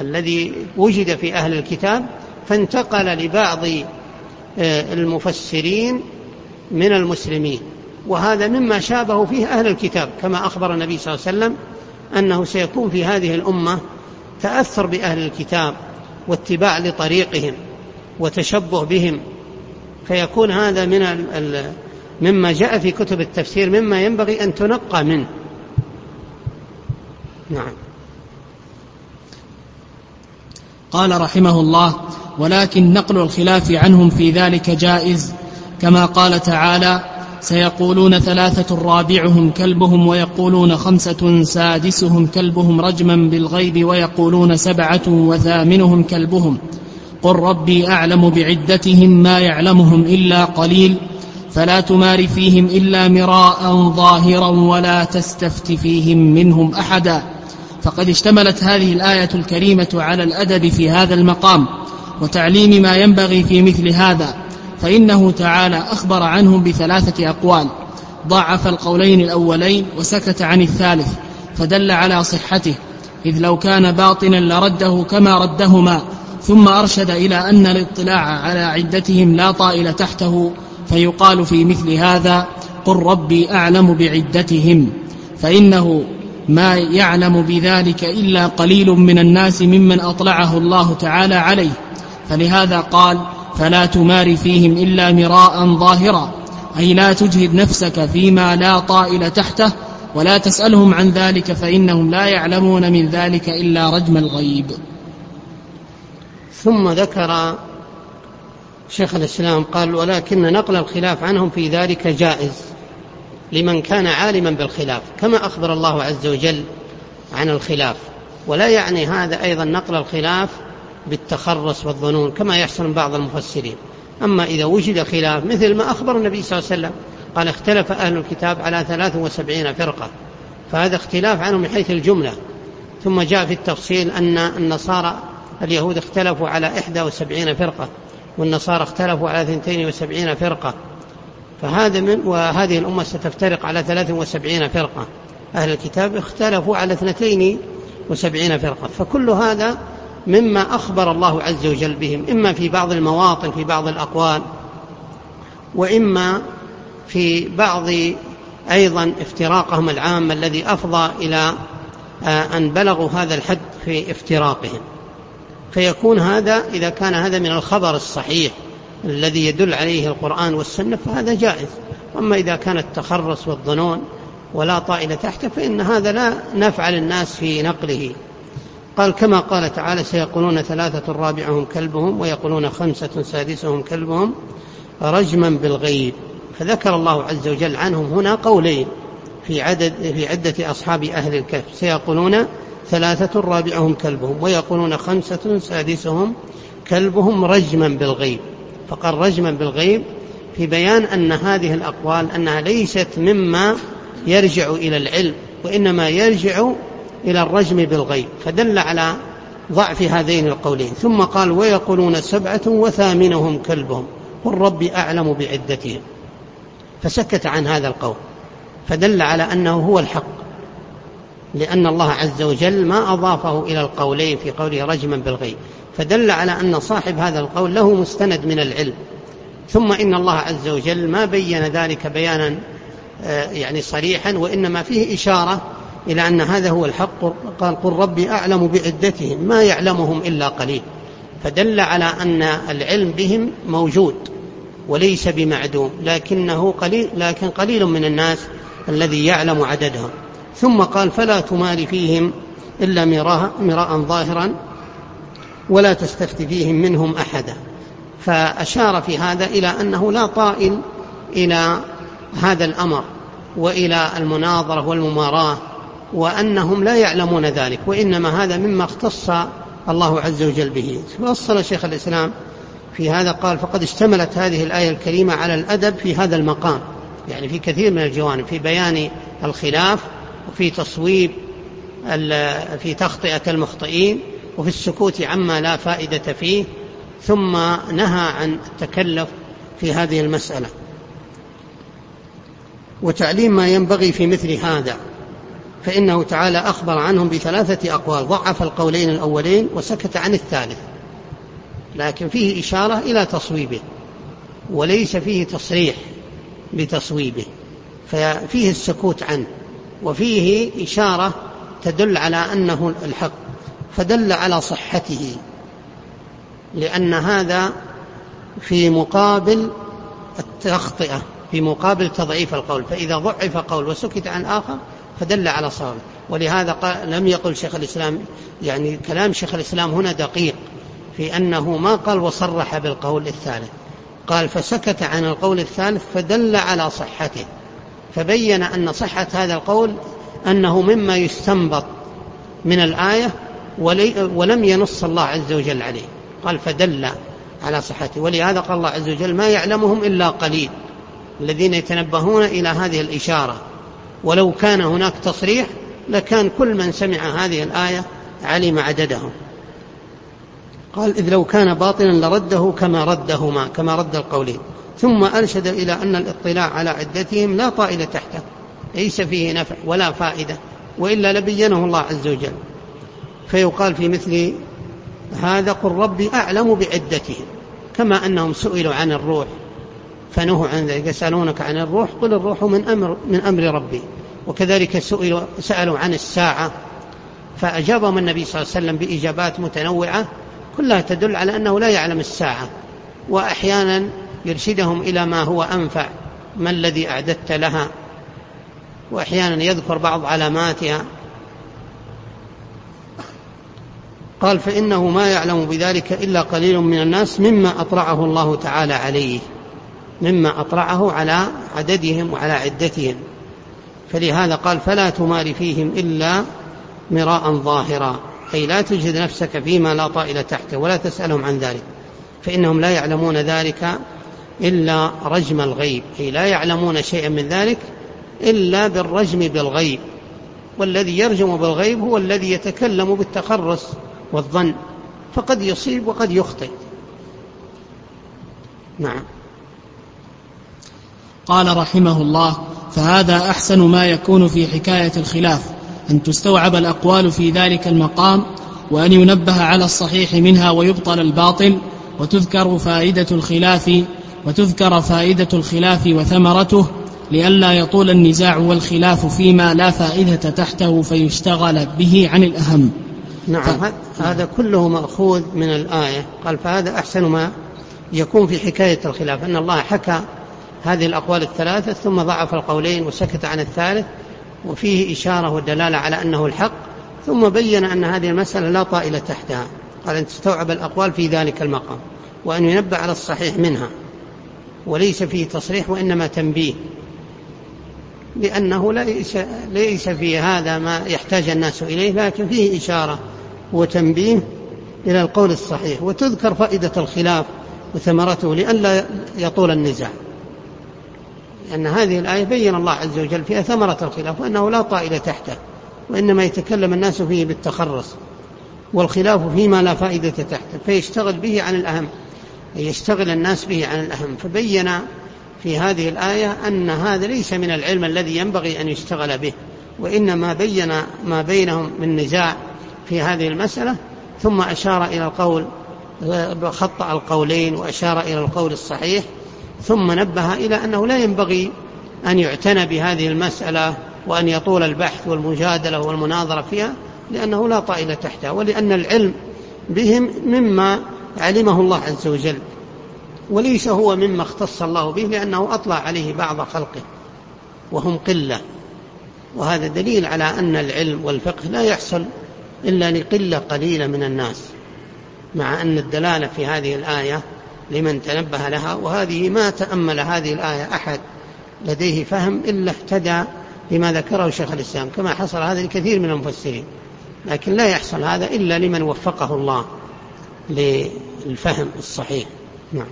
الذي وجد في أهل الكتاب فانتقل لبعض آه، المفسرين من المسلمين. وهذا مما شابه فيه أهل الكتاب كما أخبر النبي صلى الله عليه وسلم أنه سيكون في هذه الأمة تأثر بأهل الكتاب واتباع لطريقهم وتشبه بهم فيكون هذا من مما جاء في كتب التفسير مما ينبغي أن تنقى منه. نعم. قال رحمه الله ولكن نقل الخلاف عنهم في ذلك جائز كما قال تعالى سيقولون ثلاثة رابعهم كلبهم ويقولون خمسة سادسهم كلبهم رجما بالغيب ويقولون سبعة وثامنهم كلبهم. قل ربي أعلم بعدتهم ما يعلمهم إلا قليل فلا تمار فيهم إلا مراء ظاهرا ولا تستفت فيهم منهم أحدا. فقد اشتملت هذه الآية الكريمة على الأدب في هذا المقام وتعليم ما ينبغي في مثل هذا. فإنه تعالى أخبر عنهم بثلاثة أقوال. ضعف القولين الأولين وسكت عن الثالث فدل على صحته إذ لو كان باطنا لرده كما ردهما ثم أرشد إلى أن الاطلاع على عدتهم لا طائل تحته فيقال في مثل هذا قل ربي أعلم بعدتهم فإنه ما يعلم بذلك إلا قليل من الناس ممن أطلعه الله تعالى عليه. فلهذا قال فلا تمار فيهم إلا مراء ظاهرا. أي لا تجهد نفسك فيما لا طائل تحته ولا تسألهم عن ذلك فإنهم لا يعلمون من ذلك إلا رجم الغيب. ثم ذكر شيخ الإسلام قال ولكن نقل الخلاف عنهم في ذلك جائز لمن كان عالما بالخلاف كما أخبر الله عز وجل عن الخلاف. ولا يعني هذا أيضا نقل الخلاف بالتخرص والظنون كما يحصل من بعض المفسرين. أما إذا وجد خلاف مثل ما أخبر النبي صلى الله عليه وسلم قال اختلف أهل الكتاب على 73 فرقة فهذا اختلاف عنهم من حيث الجملة. ثم جاء في التفصيل أن النصارى اليهود اختلفوا على 71 فرقة والنصارى اختلفوا على 72 فرقة. فهذا من وهذه الأمة ستفترق على 73 فرقة. أهل الكتاب اختلفوا على 72 فرقة. فكل هذا مما أخبر الله عز وجل بهم إما في بعض المواطن في بعض الأقوال وإما في بعض أيضا افتراقهم العام الذي أفضى إلى آه، أن بلغوا هذا الحد في افتراقهم. فيكون هذا إذا كان هذا من الخبر الصحيح الذي يدل عليه القرآن والسنة فهذا جائز. أما إذا كان التخرص والظنون ولا طائل تحته فإن هذا لا نفع للناس في نقله. قال كما قال تعالى سيقولون ثلاثة رابعهم كلبهم ويقولون خمسة سادسهم كلبهم رجما بالغيب. فذكر الله عز وجل عنهم هنا قولين في عدد في عدة أصحاب أهل الكهف. سيقولون ثلاثة رابعهم كلبهم ويقولون خمسة سادسهم كلبهم رجما بالغيب. فقال رجما بالغيب في بيان أن هذه الأقوال أنها ليست مما يرجع إلى العلم وإنما يرجع إلى الرجم بالغيب فدل على ضعف هذين القولين. ثم قال ويقولون سبعة وثامنهم كلبهم. ربي أعلم بعدتهم. فسكت عن هذا القول. فدل على أنه هو الحق. لأن الله عز وجل ما أضافه إلى القولين في قوله رجما بالغيب. فدل على أن صاحب هذا القول له مستند من العلم. ثم إن الله عز وجل ما بين ذلك بيانا آه، يعني صريحا وإنما فيه إشارة إلى أن هذا هو الحق. قال قل ربي أعلم بعدتهم ما يعلمهم إلا قليل. فدل على أن العلم بهم موجود وليس بمعدوم لكنه قليل لكن قليل من الناس الذي يعلم عددهم. ثم قال فلا تمار فيهم إلا مراء, ظاهرا ولا تستفت فيهم منهم أحدا. فأشار في هذا إلى أنه لا طائل إلى هذا الأمر وإلى المناظرة والمماراة وأنهم لا يعلمون ذلك وإنما هذا مما اختص الله عز وجل به. فوصل شيخ الإسلام في هذا قال فقد اشتملت هذه الآية الكريمة على الأدب في هذا المقام يعني في كثير من الجوانب في بيان الخلاف وفي تصويب في تخطئة المخطئين وفي السكوت عما لا فائدة فيه ثم نهى عن التكلف في هذه المسألة. وتعليم ما ينبغي في مثل هذا فإنه تعالى أخبر عنهم بثلاثة أقوال. ضعف القولين الأولين وسكت عن الثالث. لكن فيه إشارة إلى تصويبه وليس فيه تصريح بتصويبه ففيه السكوت عنه وفيه إشارة تدل على أنه الحق فدل على صحته لأن هذا في مقابل التخطئة في مقابل تضعيف القول. فإذا ضعف قول وسكت عن آخر فدل على صواب. ولهذا قال لم يقل شيخ الإسلام يعني كلام شيخ الإسلام هنا دقيق في أنه ما قال وصرح بالقول الثالث. قال فسكت عن القول الثالث فدل على صحته. فبين أن صحة هذا القول أنه مما يستنبط من الآية ولم ينص الله عز وجل عليه. قال فدل على صحته. ولهذا قال الله عز وجل ما يعلمهم إلا قليل الذين يتنبهون إلى هذه الإشارة. ولو كان هناك تصريح لكان كل من سمع هذه الآية علم عددهم. قال إذ لو كان باطلا لرده كما ردهما كما رد القولين. ثم أرشد إلى أن الاطلاع على عدتهم لا طائل تحته. ليس فيه نفع ولا فائدة وإلا لبينه الله عز وجل. فيقال في مثل هذا قل ربي أعلم بعدتهم. كما أنهم سئلوا عن الروح فنهوا عن ذلك يسألونك عن الروح قل الروح من أمر, من أمر ربي. وكذلك سئلوا سألوا عن الساعة فأجابهم النبي صلى الله عليه وسلم بإجابات متنوعة كلها تدل على أنه لا يعلم الساعة وأحيانا يرشدهم إلى ما هو أنفع ما الذي أعددت لها وأحيانا يذكر بعض علاماتها. قال فإنه ما يعلم بذلك إلا قليل من الناس مما أطلعه الله تعالى عليه مما أطلعه على عددهم وعلى عدتهم. فلهذا قال فلا تمار فيهم إلا مراء ظاهرا. أي لا تجهد نفسك فيما لا طائل تحته ولا تسألهم عن ذلك. فإنهم لا يعلمون ذلك إلا رجم الغيب. أي لا يعلمون شيئا من ذلك إلا بالرجم بالغيب. والذي يرجم بالغيب هو الذي يتكلم بالتخرص والظن. فقد يصيب وقد يخطئ. نعم. قال رحمه الله فهذا أحسن ما يكون في حكاية الخلاف أن تستوعب الأقوال في ذلك المقام وأن ينبه على الصحيح منها ويبطل الباطل وتذكر فائدة الخلاف وتذكر فائدة الخلاف وثمرته لئلا يطول النزاع والخلاف فيما لا فائدة تحته فيشتغل به عن الأهم. نعم ف... هذا كله مأخوذ من الآية. قال فهذا أحسن ما يكون في حكاية الخلاف أن الله حكى هذه الأقوال الثلاثة ثم ضعف القولين وسكت عن الثالث وفيه إشارة ودلالة على أنه الحق ثم بين أن هذه المسألة لا طائل تحتها. قال أن تستوعب الأقوال في ذلك المقام وأن ينبه على الصحيح منها وليس فيه تصريح وإنما تنبيه لأنه ليس, ليس في هذا ما يحتاج الناس إليه لكن فيه إشارة وتنبيه إلى القول الصحيح وتذكر فائدة الخلاف وثمرته لئلا يطول النزاع. لأن هذه الآية بين الله عز وجل فيها ثمرة الخلاف وأنه لا طائل تحته وإنما يتكلم الناس فيه بالتخرص والخلاف فيما لا فائدة تحته فيشتغل به عن الأهم يشتغل الناس به عن الأهم. فبين في هذه الآية أن هذا ليس من العلم الذي ينبغي أن يشتغل به وإنما بين ما بينهم من نزاع في هذه المسألة ثم أشار إلى القول خطأ القولين وأشار إلى القول الصحيح ثم نبه إلى أنه لا ينبغي أن يعتنى بهذه المسألة وأن يطول البحث والمجادلة والمناظرة فيها لأنه لا طائل تحتها ولأن العلم بهم مما علمه الله عز وجل وليس هو مما اختص الله به لأنه أطلع عليه بعض خلقه وهم قلة. وهذا دليل على أن العلم والفقه لا يحصل إلا لقلة قليلة من الناس مع أن الدلالة في هذه الآية لمن تنبه لها وهذه ما تأمل هذه الآية أحد لديه فهم إلا اهتدى بما ذكره شيخ الإسلام كما حصل هذا لكثير من المفسرين لكن لا يحصل هذا إلا لمن وفقه الله للفهم الصحيح. نعم.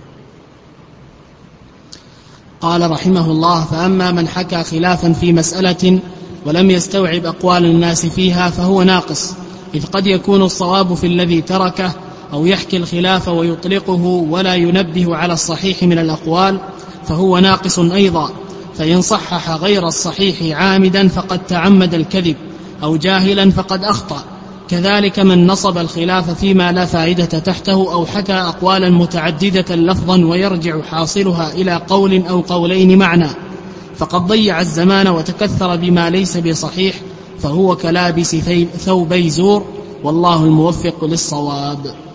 قال رحمه الله فأما من حكى خلافا في مسألة ولم يستوعب أقوال الناس فيها فهو ناقص إذ قد يكون الصواب في الذي تركه أو يحكي الخلاف ويطلقه ولا ينبه على الصحيح من الأقوال فهو ناقص أيضا. فإن صحح غير الصحيح عامدا فقد تعمد الكذب أو جاهلا فقد أخطأ. كذلك من نصب الخلاف فيما لا فائدة تحته أو حكى أقوالا متعددة لفظا ويرجع حاصلها إلى قول أو قولين معنى. فقد ضيع الزمان وتكثر بما ليس بصحيح فهو كلابس ثوبي زور والله الموفق للصواب.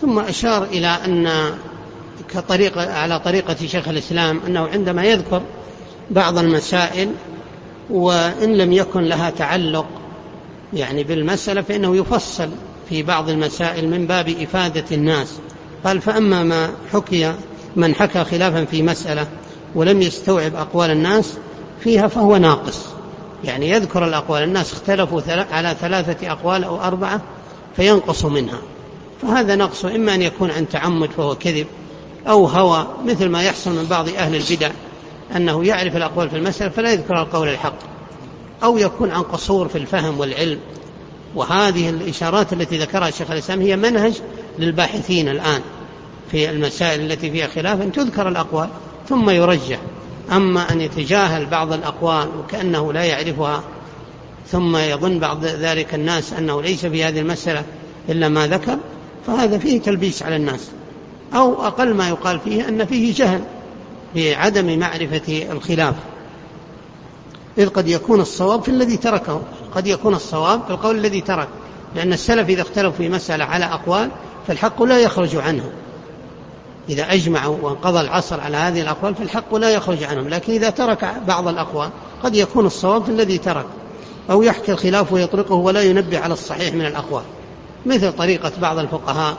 ثم أشار إلى أن كطريقة على طريقة شيخ الإسلام أنه عندما يذكر بعض المسائل وإن لم يكن لها تعلق يعني بالمسألة فإنه يفصل في بعض المسائل من باب إفادة الناس. قال فأما ما حكي من حكى خلافا في مسألة ولم يستوعب أقوال الناس فيها فهو ناقص. يعني يذكر الأقوال الناس اختلفوا على ثلاثة أقوال أو أربعة فينقص منها. فهذا نقص إما أن يكون عن تعمد فهو كذب أو هوى مثل ما يحصل من بعض أهل البدع أنه يعرف الأقوال في المسألة فلا يذكر القول الحق أو يكون عن قصور في الفهم والعلم. وهذه الإشارات التي ذكرها شيخ الإسلام هي منهج للباحثين الآن في المسائل التي فيها خلاف أن تذكر الأقوال ثم يرجح. أما أن يتجاهل بعض الأقوال وكأنه لا يعرفها ثم يظن بعض ذلك الناس أنه ليس في هذه المسألة إلا ما ذكر فهذا فيه تلبيس على الناس. أو أقل ما يقال فيه أن فيه جهل بعدم معرفة الخلاف. إذ قد يكون الصواب في الذي تركه. قد يكون الصواب في القول الذي ترك. لأن السلف إذا اختلفوا في مسألة على أقوال فالحق لا يخرج عنه إذا أجمعوا وانقضى العصر على هذه الأقوال فالحق لا يخرج عنهم. لكن إذا ترك بعض الأقوال قد يكون الصواب في الذي ترك. أو يحكي الخلاف ويطرقه ولا ينبه على الصحيح من الأقوال. مثل طريقة بعض الفقهاء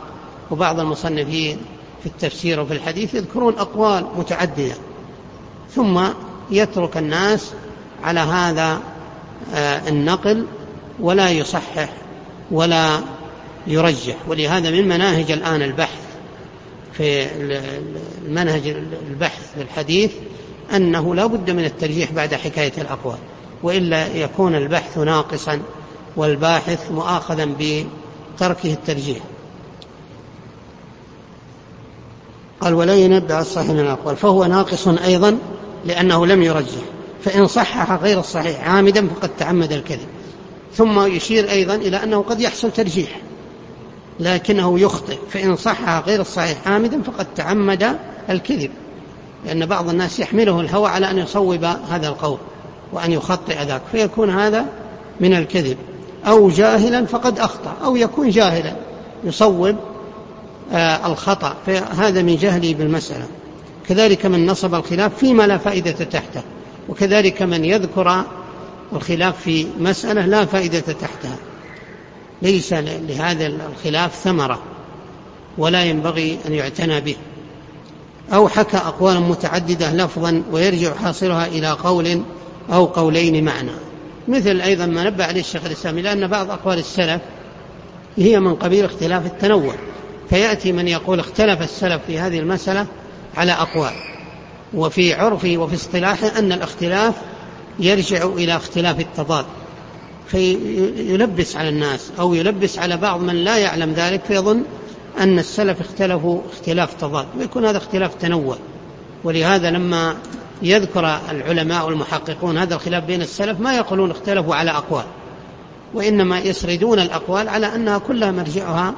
وبعض المصنفين في التفسير وفي الحديث يذكرون أقوال متعددة ثم يترك الناس على هذا آه، النقل ولا يصحح ولا يرجح. ولهذا من مناهج الآن البحث في المنهج البحث في الحديث أنه لا بد من الترجيح بعد حكاية الأقوال وإلا يكون البحث ناقصا والباحث مؤاخذا بتركه الترجيح. قال ولا ينبع الصحيح من الأقوال. فهو ناقص أيضا لأنه لم يرجح. فإن صحح غير الصحيح عامدا فقد تعمد الكذب. ثم يشير أيضا إلى أنه قد يحصل ترجيح. لكنه يخطئ. فإن صحح غير الصحيح عامدا فقد تعمد الكذب. لأن بعض الناس يحمله الهوى على أن يصوب هذا القول وأن يخطئ ذاك. فيكون هذا من الكذب. أو جاهلا فقد أخطأ أو يكون جاهلا يصوب آه الخطأ. فهذا من جهله بالمسألة. كذلك من نصب الخلاف فيما لا فائدة تحته. وكذلك من يذكر الخلاف في مسألة لا فائدة تحتها. ليس لهذا الخلاف ثمرة ولا ينبغي أن يعتنى به. أو حكى أقوالا متعددة لفظا ويرجع حاصلها إلى قول أو قولين معنى. مثل أيضا ما نبه عليه الشيخ الإسلامي لأن بعض أقوال السلف هي من قبيل اختلاف التنوع فيأتي من يقول اختلف السلف في هذه المسألة على أقوال وفي عرفه وفي اصطلاحه أن الاختلاف يرجع إلى اختلاف التضاد فيلبس على الناس أو يلبس على بعض من لا يعلم ذلك فيظن أن السلف اختلفوا اختلاف تضاد ويكون هذا اختلاف تنوع ولهذا لما يذكر العلماء والمحققون هذا الخلاف بين السلف ما يقولون اختلفوا على أقوال وإنما يسردون الأقوال على أنها كلها مرجعها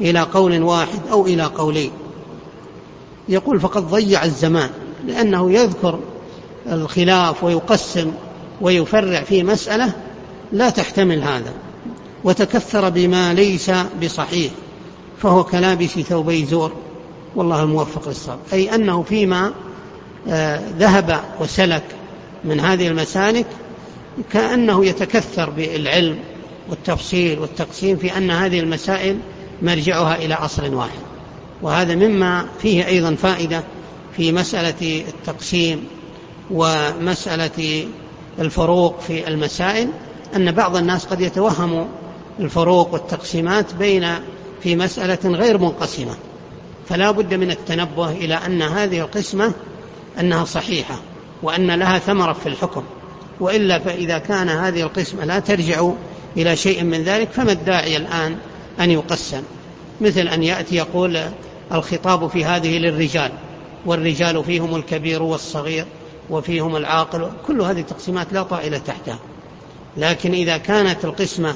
إلى قول واحد أو إلى قولين. يقول فقد ضيع الزمان لأنه يذكر الخلاف ويقسم ويفرع في مسألة لا تحتمل هذا وتكثر بما ليس بصحيح فهو كلابس ثوبي زور والله الموفق للصواب. أي أنه فيما ذهب وسلك من هذه المسالك كأنه يتكثر بالعلم والتفصيل والتقسيم في أن هذه المسائل مرجعها إلى أصل واحد. وهذا مما فيه أيضا فائدة في مسألة التقسيم ومسألة الفروق في المسائل أن بعض الناس قد يتوهم الفروق والتقسيمات بين في مسألة غير منقسمة. فلا بد من التنبه إلى أن هذه القسمة أنها صحيحة وأن لها ثمرة في الحكم وإلا فإذا كان هذه القسمة لا ترجع إلى شيء من ذلك فما الداعي الآن أن يقسم؟ مثل أن يأتي يقول الخطاب في هذه للرجال والرجال فيهم الكبير والصغير وفيهم العاقل كل هذه التقسيمات لا طائل تحتها. لكن إذا كانت القسمة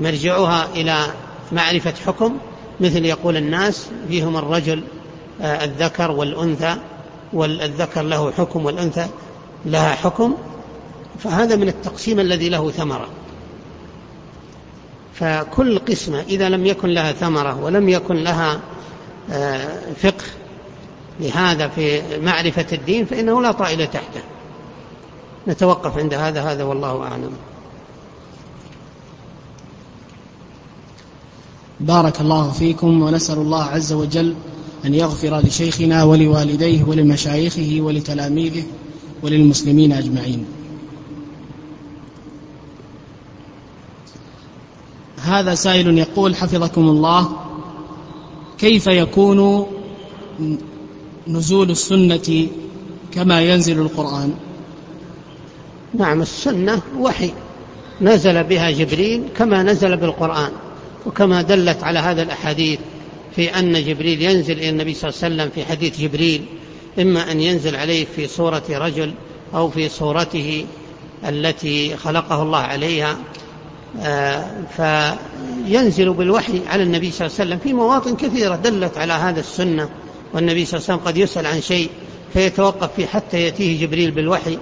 مرجعها إلى معرفة حكم مثل يقول الناس فيهم الرجل آه، الذكر والأنثى والذكر له حكم والأنثى لها حكم فهذا من التقسيم الذي له ثمرة. فكل قسمة إذا لم يكن لها ثمرة ولم يكن لها آه، فقه لهذا في معرفة الدين فإنه لا طائل تحته. نتوقف عند هذا هذا والله أعلم. بارك الله فيكم ونسأل الله عز وجل أن يغفر لشيخنا ولوالديه ولمشايخه ولتلاميذه وللمسلمين أجمعين. هذا سائل يقول حفظكم الله كيف يكون نزول السنة كما ينزل القرآن؟ نعم السنة وحي نزل بها جبريل كما نزل بالقرآن وكما دلت على هذا الأحاديث. في أن جبريل ينزل إلى النبي صلى الله عليه وسلم في حديث جبريل إما أن ينزل عليه في صورة رجل أو في صورته التي خلقه الله عليها آه، فينزل بالوحي على النبي صلى الله عليه وسلم في مواطن كثيرة دلت على هذا السنة والنبي صلى الله عليه وسلم قد يسأل عن شيء فيتوقف فيه حتى يأتيه جبريل بالوحي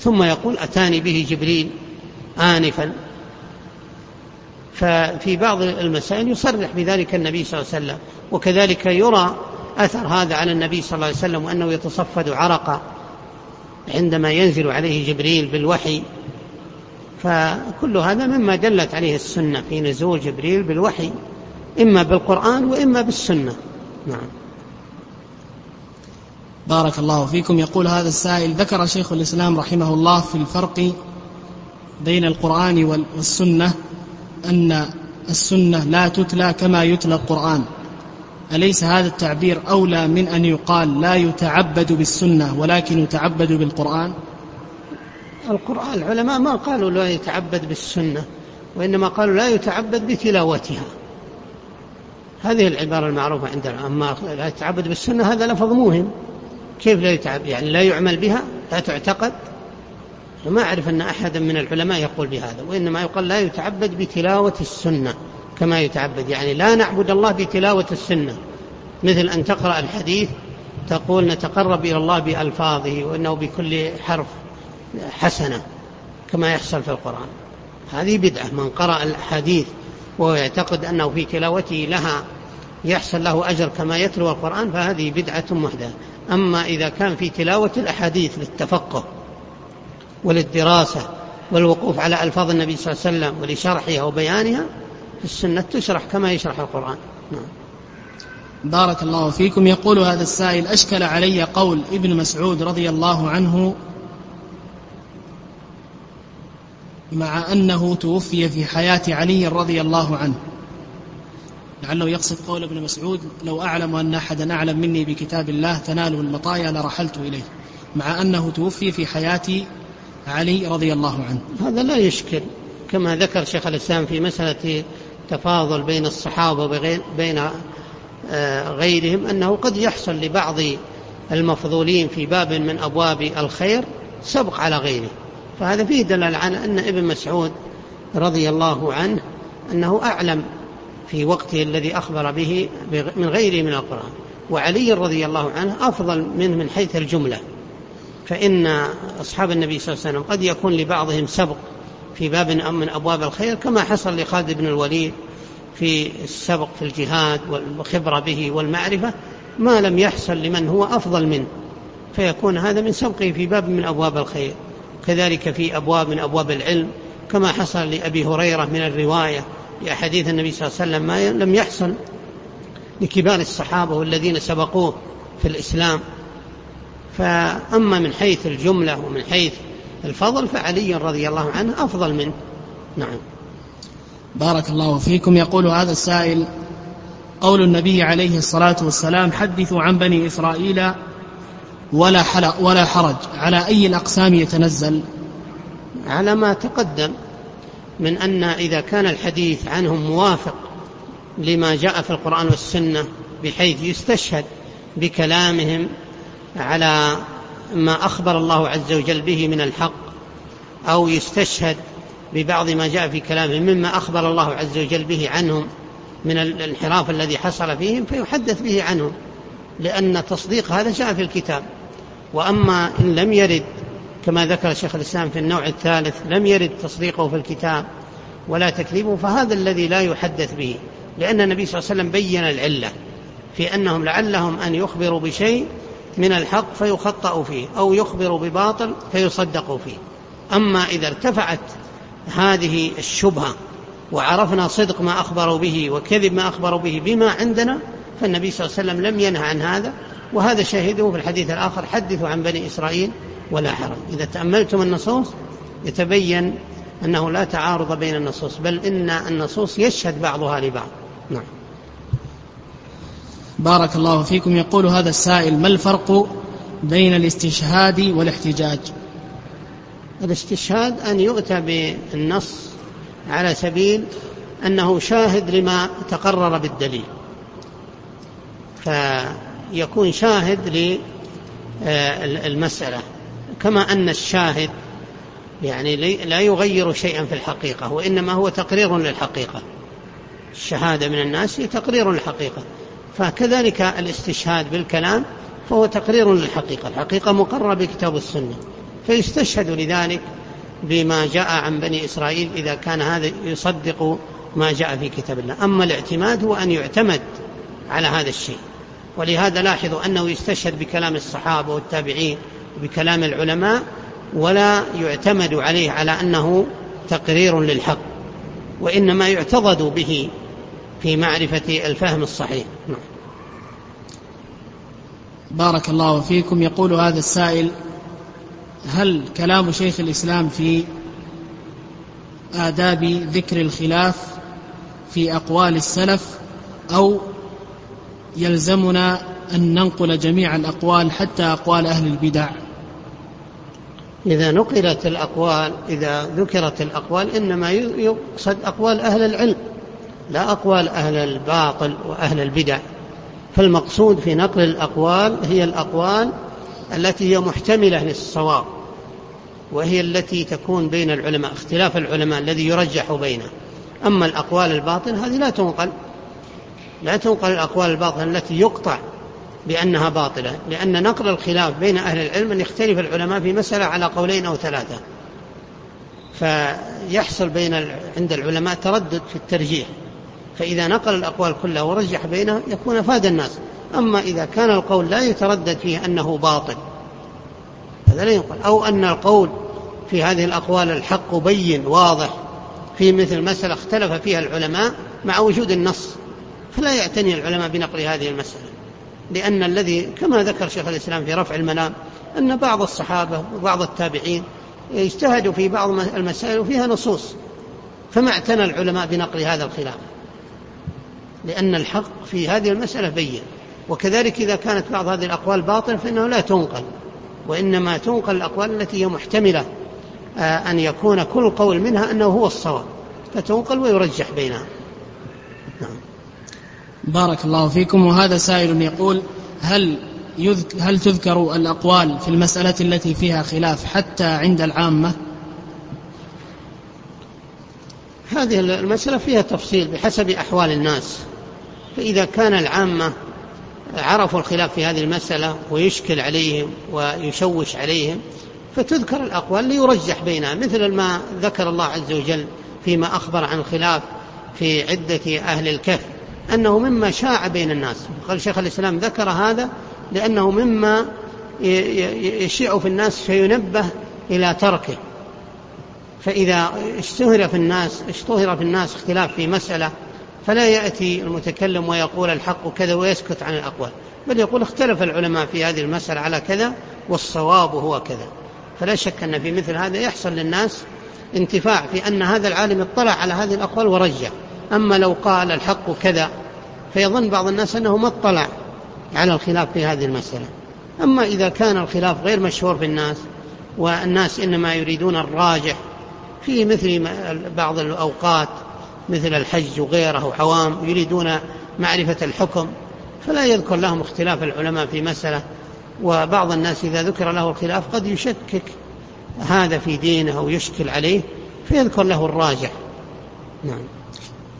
ثم يقول أتاني به جبريل آنفا. ففي بعض المسائل يصرح بذلك النبي صلى الله عليه وسلم وكذلك يرى أثر هذا على النبي صلى الله عليه وسلم وأنه يتصفد عرقا عندما ينزل عليه جبريل بالوحي. فكل هذا مما دلت عليه السنة في نزول جبريل بالوحي إما بالقرآن وإما بالسنة. نعم. بارك الله فيكم. يقول هذا السائل ذكر شيخ الإسلام رحمه الله في الفرق بين القرآن والسنة أن السنة لا تتلى كما يتلى القرآن. أليس هذا التعبير أولى من أن يقال لا يتعبد بالسنة ولكن يتعبد بالقرآن؟ القرآن العلماء ما قالوا لا يتعبد بالسنة وإنما قالوا لا يتعبد بتلاوتها. هذه العبارة المعروفة عندنا أما لا يتعبد بالسنة هذا لفظ موهم كيف لا يتعبد يعني لا يعمل بها لا تعتقد؟ وما أعرف أن أحدا من العلماء يقول بهذا وإنما يقال لا يتعبد بتلاوة السنة كما يتعبد. يعني لا نعبد الله بتلاوة السنة. مثل أن تقرأ الحديث تقول نتقرب إلى الله بألفاظه وأنه بكل حرف حسنة كما يحصل في القرآن. هذه بدعة. من قرأ الحديث وهو يعتقد أنه في تلاوته لها يحصل له أجر كما يتلو القرآن فهذه بدعة محدثة أما إذا كان في تلاوة الأحاديث للتفقه وللدراسة والوقوف على ألفاظ النبي صلى الله عليه وسلم ولشرحها وبيانها السنة تشرح كما يشرح القرآن. نعم. بارك الله فيكم. يقول هذا السائل أشكل علي قول ابن مسعود رضي الله عنه مع أنه توفي في حياة علي رضي الله عنه. لعله يقصد قول ابن مسعود لو أعلم أن أحدا أعلم مني بكتاب الله تناله المطايا لرحلت إليه مع أنه توفي في حياة علي رضي الله عنه. هذا لا يشكل. كما ذكر شيخ الإسلام في مسألة تفاضل بين الصحابة وبين آه، غيرهم أنه قد يحصل لبعض المفضولين في باب من أبواب الخير سبق على غيره. فهذا فيه دلالة على أن ابن مسعود رضي الله عنه أنه أعلم في وقته الذي أخبر به من غيره من القرآن. وعلي رضي الله عنه أفضل منه من حيث الجملة. فإن أصحاب النبي صلى الله عليه وسلم قد يكون لبعضهم سبق في باب من أبواب الخير كما حصل لخالد بن الوليد في السبق في الجهاد والخبرة به والمعرفة ما لم يحصل لمن هو أفضل منه. فيكون هذا من سبقه في باب من أبواب الخير. كذلك في أبواب من أبواب العلم كما حصل لأبي هريرة من الرواية لأحاديث النبي صلى الله عليه وسلم ما لم يحصل لكبار الصحابة والذين سبقوه في الإسلام. فأما من حيث الجملة ومن حيث الفضل فعلي رضي الله عنه أفضل منه. نعم. بارك الله فيكم. يقول هذا السائل قول النبي عليه الصلاة والسلام حدثوا عن بني إسرائيل ولا, ولا حرج على أي الأقسام يتنزل؟ على ما تقدم من أن إذا كان الحديث عنهم موافق لما جاء في القرآن والسنة بحيث يستشهد بكلامهم على ما أخبر الله عز وجل به من الحق أو يستشهد ببعض ما جاء في كلامهم مما أخبر الله عز وجل به عنهم من الانحراف الذي حصل فيهم فيحدث به عنهم لأن تصديق هذا جاء في الكتاب. وأما إن لم يرد كما ذكر شيخ الإسلام في النوع الثالث لم يرد تصديقه في الكتاب ولا تكذيبه فهذا الذي لا يحدث به لأن النبي صلى الله عليه وسلم بين العلة في أنهم لعلهم أن يخبروا بشيء من الحق فيخطأ فيه أو يخبروا بباطل فيصدقوا فيه. أما إذا ارتفعت هذه الشبهة وعرفنا صدق ما أخبروا به وكذب ما أخبروا به بما عندنا فالنبي صلى الله عليه وسلم لم ينهى عن هذا. وهذا شاهده في الحديث الآخر حدثوا عن بني إسرائيل ولا حرج. إذا تأملتم النصوص يتبين أنه لا تعارض بين النصوص بل إن النصوص يشهد بعضها لبعض. نعم. بارك الله فيكم. يقول هذا السائل ما الفرق بين الاستشهاد والاحتجاج؟ الاستشهاد أن يؤتى بالنص على سبيل أنه شاهد لما تقرر بالدليل. فيكون شاهد للمسألة كما أن الشاهد يعني لا يغير شيئا في الحقيقة وإنما هو تقرير للحقيقة. الشهادة من الناس هي تقرير للحقيقة. فكذلك الاستشهاد بالكلام فهو تقرير للحقيقة. الحقيقة مقررة بكتاب السنة. فيستشهد لذلك بما جاء عن بني إسرائيل إذا كان هذا يصدق ما جاء في كتاب الله. أما الاعتماد هو أن يعتمد على هذا الشيء. ولهذا لاحظوا أنه يستشهد بكلام الصحابة والتابعين وبكلام العلماء ولا يعتمد عليه على أنه تقرير للحق وإنما يعتضد به في معرفة الفهم الصحيح. نعم. بارك الله فيكم. يقول هذا السائل هل كلام شيخ الإسلام في آداب ذكر الخلاف في أقوال السلف أو يلزمنا أن ننقل جميع الأقوال حتى أقوال أهل البدع؟ إذا نقلت الأقوال إذا ذكرت الأقوال إنما يقصد أقوال أهل العلم. لا أقوال أهل الباطل وأهل البدع فالمقصود في نقل الأقوال هي الأقوال التي هي محتملة للصواب وهي التي تكون بين العلماء اختلاف العلماء الذي يرجح بينه أما الأقوال الباطل هذه لا تنقل لا تنقل الأقوال الباطلة التي يقطع بأنها باطلة لأن نقل الخلاف بين أهل العلم أن يختلف العلماء في مسألة على قولين أو ثلاثة. فيحصل بين عند العلماء تردد في الترجيح. فإذا نقل الأقوال كلها ورجح بينها يكون أفاد الناس. أما إذا كان القول لا يتردد فيه أنه باطل هذا لا ينقل. أو أن القول في هذه الأقوال الحق بين واضح في مثل مسألة اختلف فيها العلماء مع وجود النص فلا يعتني العلماء بنقل هذه المسألة. لأن الذي كما ذكر شيخ الإسلام في رفع المنام أن بعض الصحابة وبعض التابعين اجتهدوا في بعض المسائل وفيها نصوص فما اعتنى العلماء بنقل هذا الخلاف. لأن الحق في هذه المسألة بين. وكذلك إذا كانت بعض هذه الأقوال باطلة فإنه لا تنقل وإنما تنقل الأقوال التي هي محتملة آه، أن يكون كل قول منها أنه هو الصواب فتنقل ويرجح بينها. نعم. بارك الله فيكم. وهذا سائل يقول هل هل تذكر الأقوال في المسألة التي فيها خلاف حتى عند العامة؟ هذه المسألة فيها تفصيل بحسب أحوال الناس. فإذا كان العامة عرفوا الخلاف في هذه المسألة ويشكل عليهم ويشوش عليهم فتذكر الأقوال ليرجح بينها مثل ما ذكر الله عز وجل فيما أخبر عن الخلاف في عدة أهل الكهف أنه مما شاع بين الناس. قال شيخ الإسلام ذكر هذا لأنه مما يشيع في الناس فينبه إلى تركه. فإذا اشتهر في الناس اشتهر في الناس اختلاف في مسألة فلا يأتي المتكلم ويقول الحق كذا ويسكت عن الأقوال بل يقول اختلف العلماء في هذه المسألة على كذا والصواب هو كذا. فلا شك أن في مثل هذا يحصل للناس انتفاع في أن هذا العالم اطلع على هذه الأقوال ورجع. أما لو قال الحق كذا فيظن بعض الناس أنه ما اطلع على الخلاف في هذه المسألة. أما إذا كان الخلاف غير مشهور في الناس والناس إنما يريدون الراجح في مثل بعض الأوقات مثل الحج وغيره وعوام يريدون معرفة الحكم فلا يذكر لهم اختلاف العلماء في مسألة. وبعض الناس إذا ذكر له الخلاف قد يشكك هذا في دينه أو يشكل عليه فيذكر له الراجح. نعم.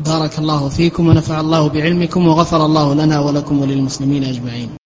بارك الله فيكم ونفع الله بعلمكم وغفر الله لنا ولكم وللمسلمين أجمعين.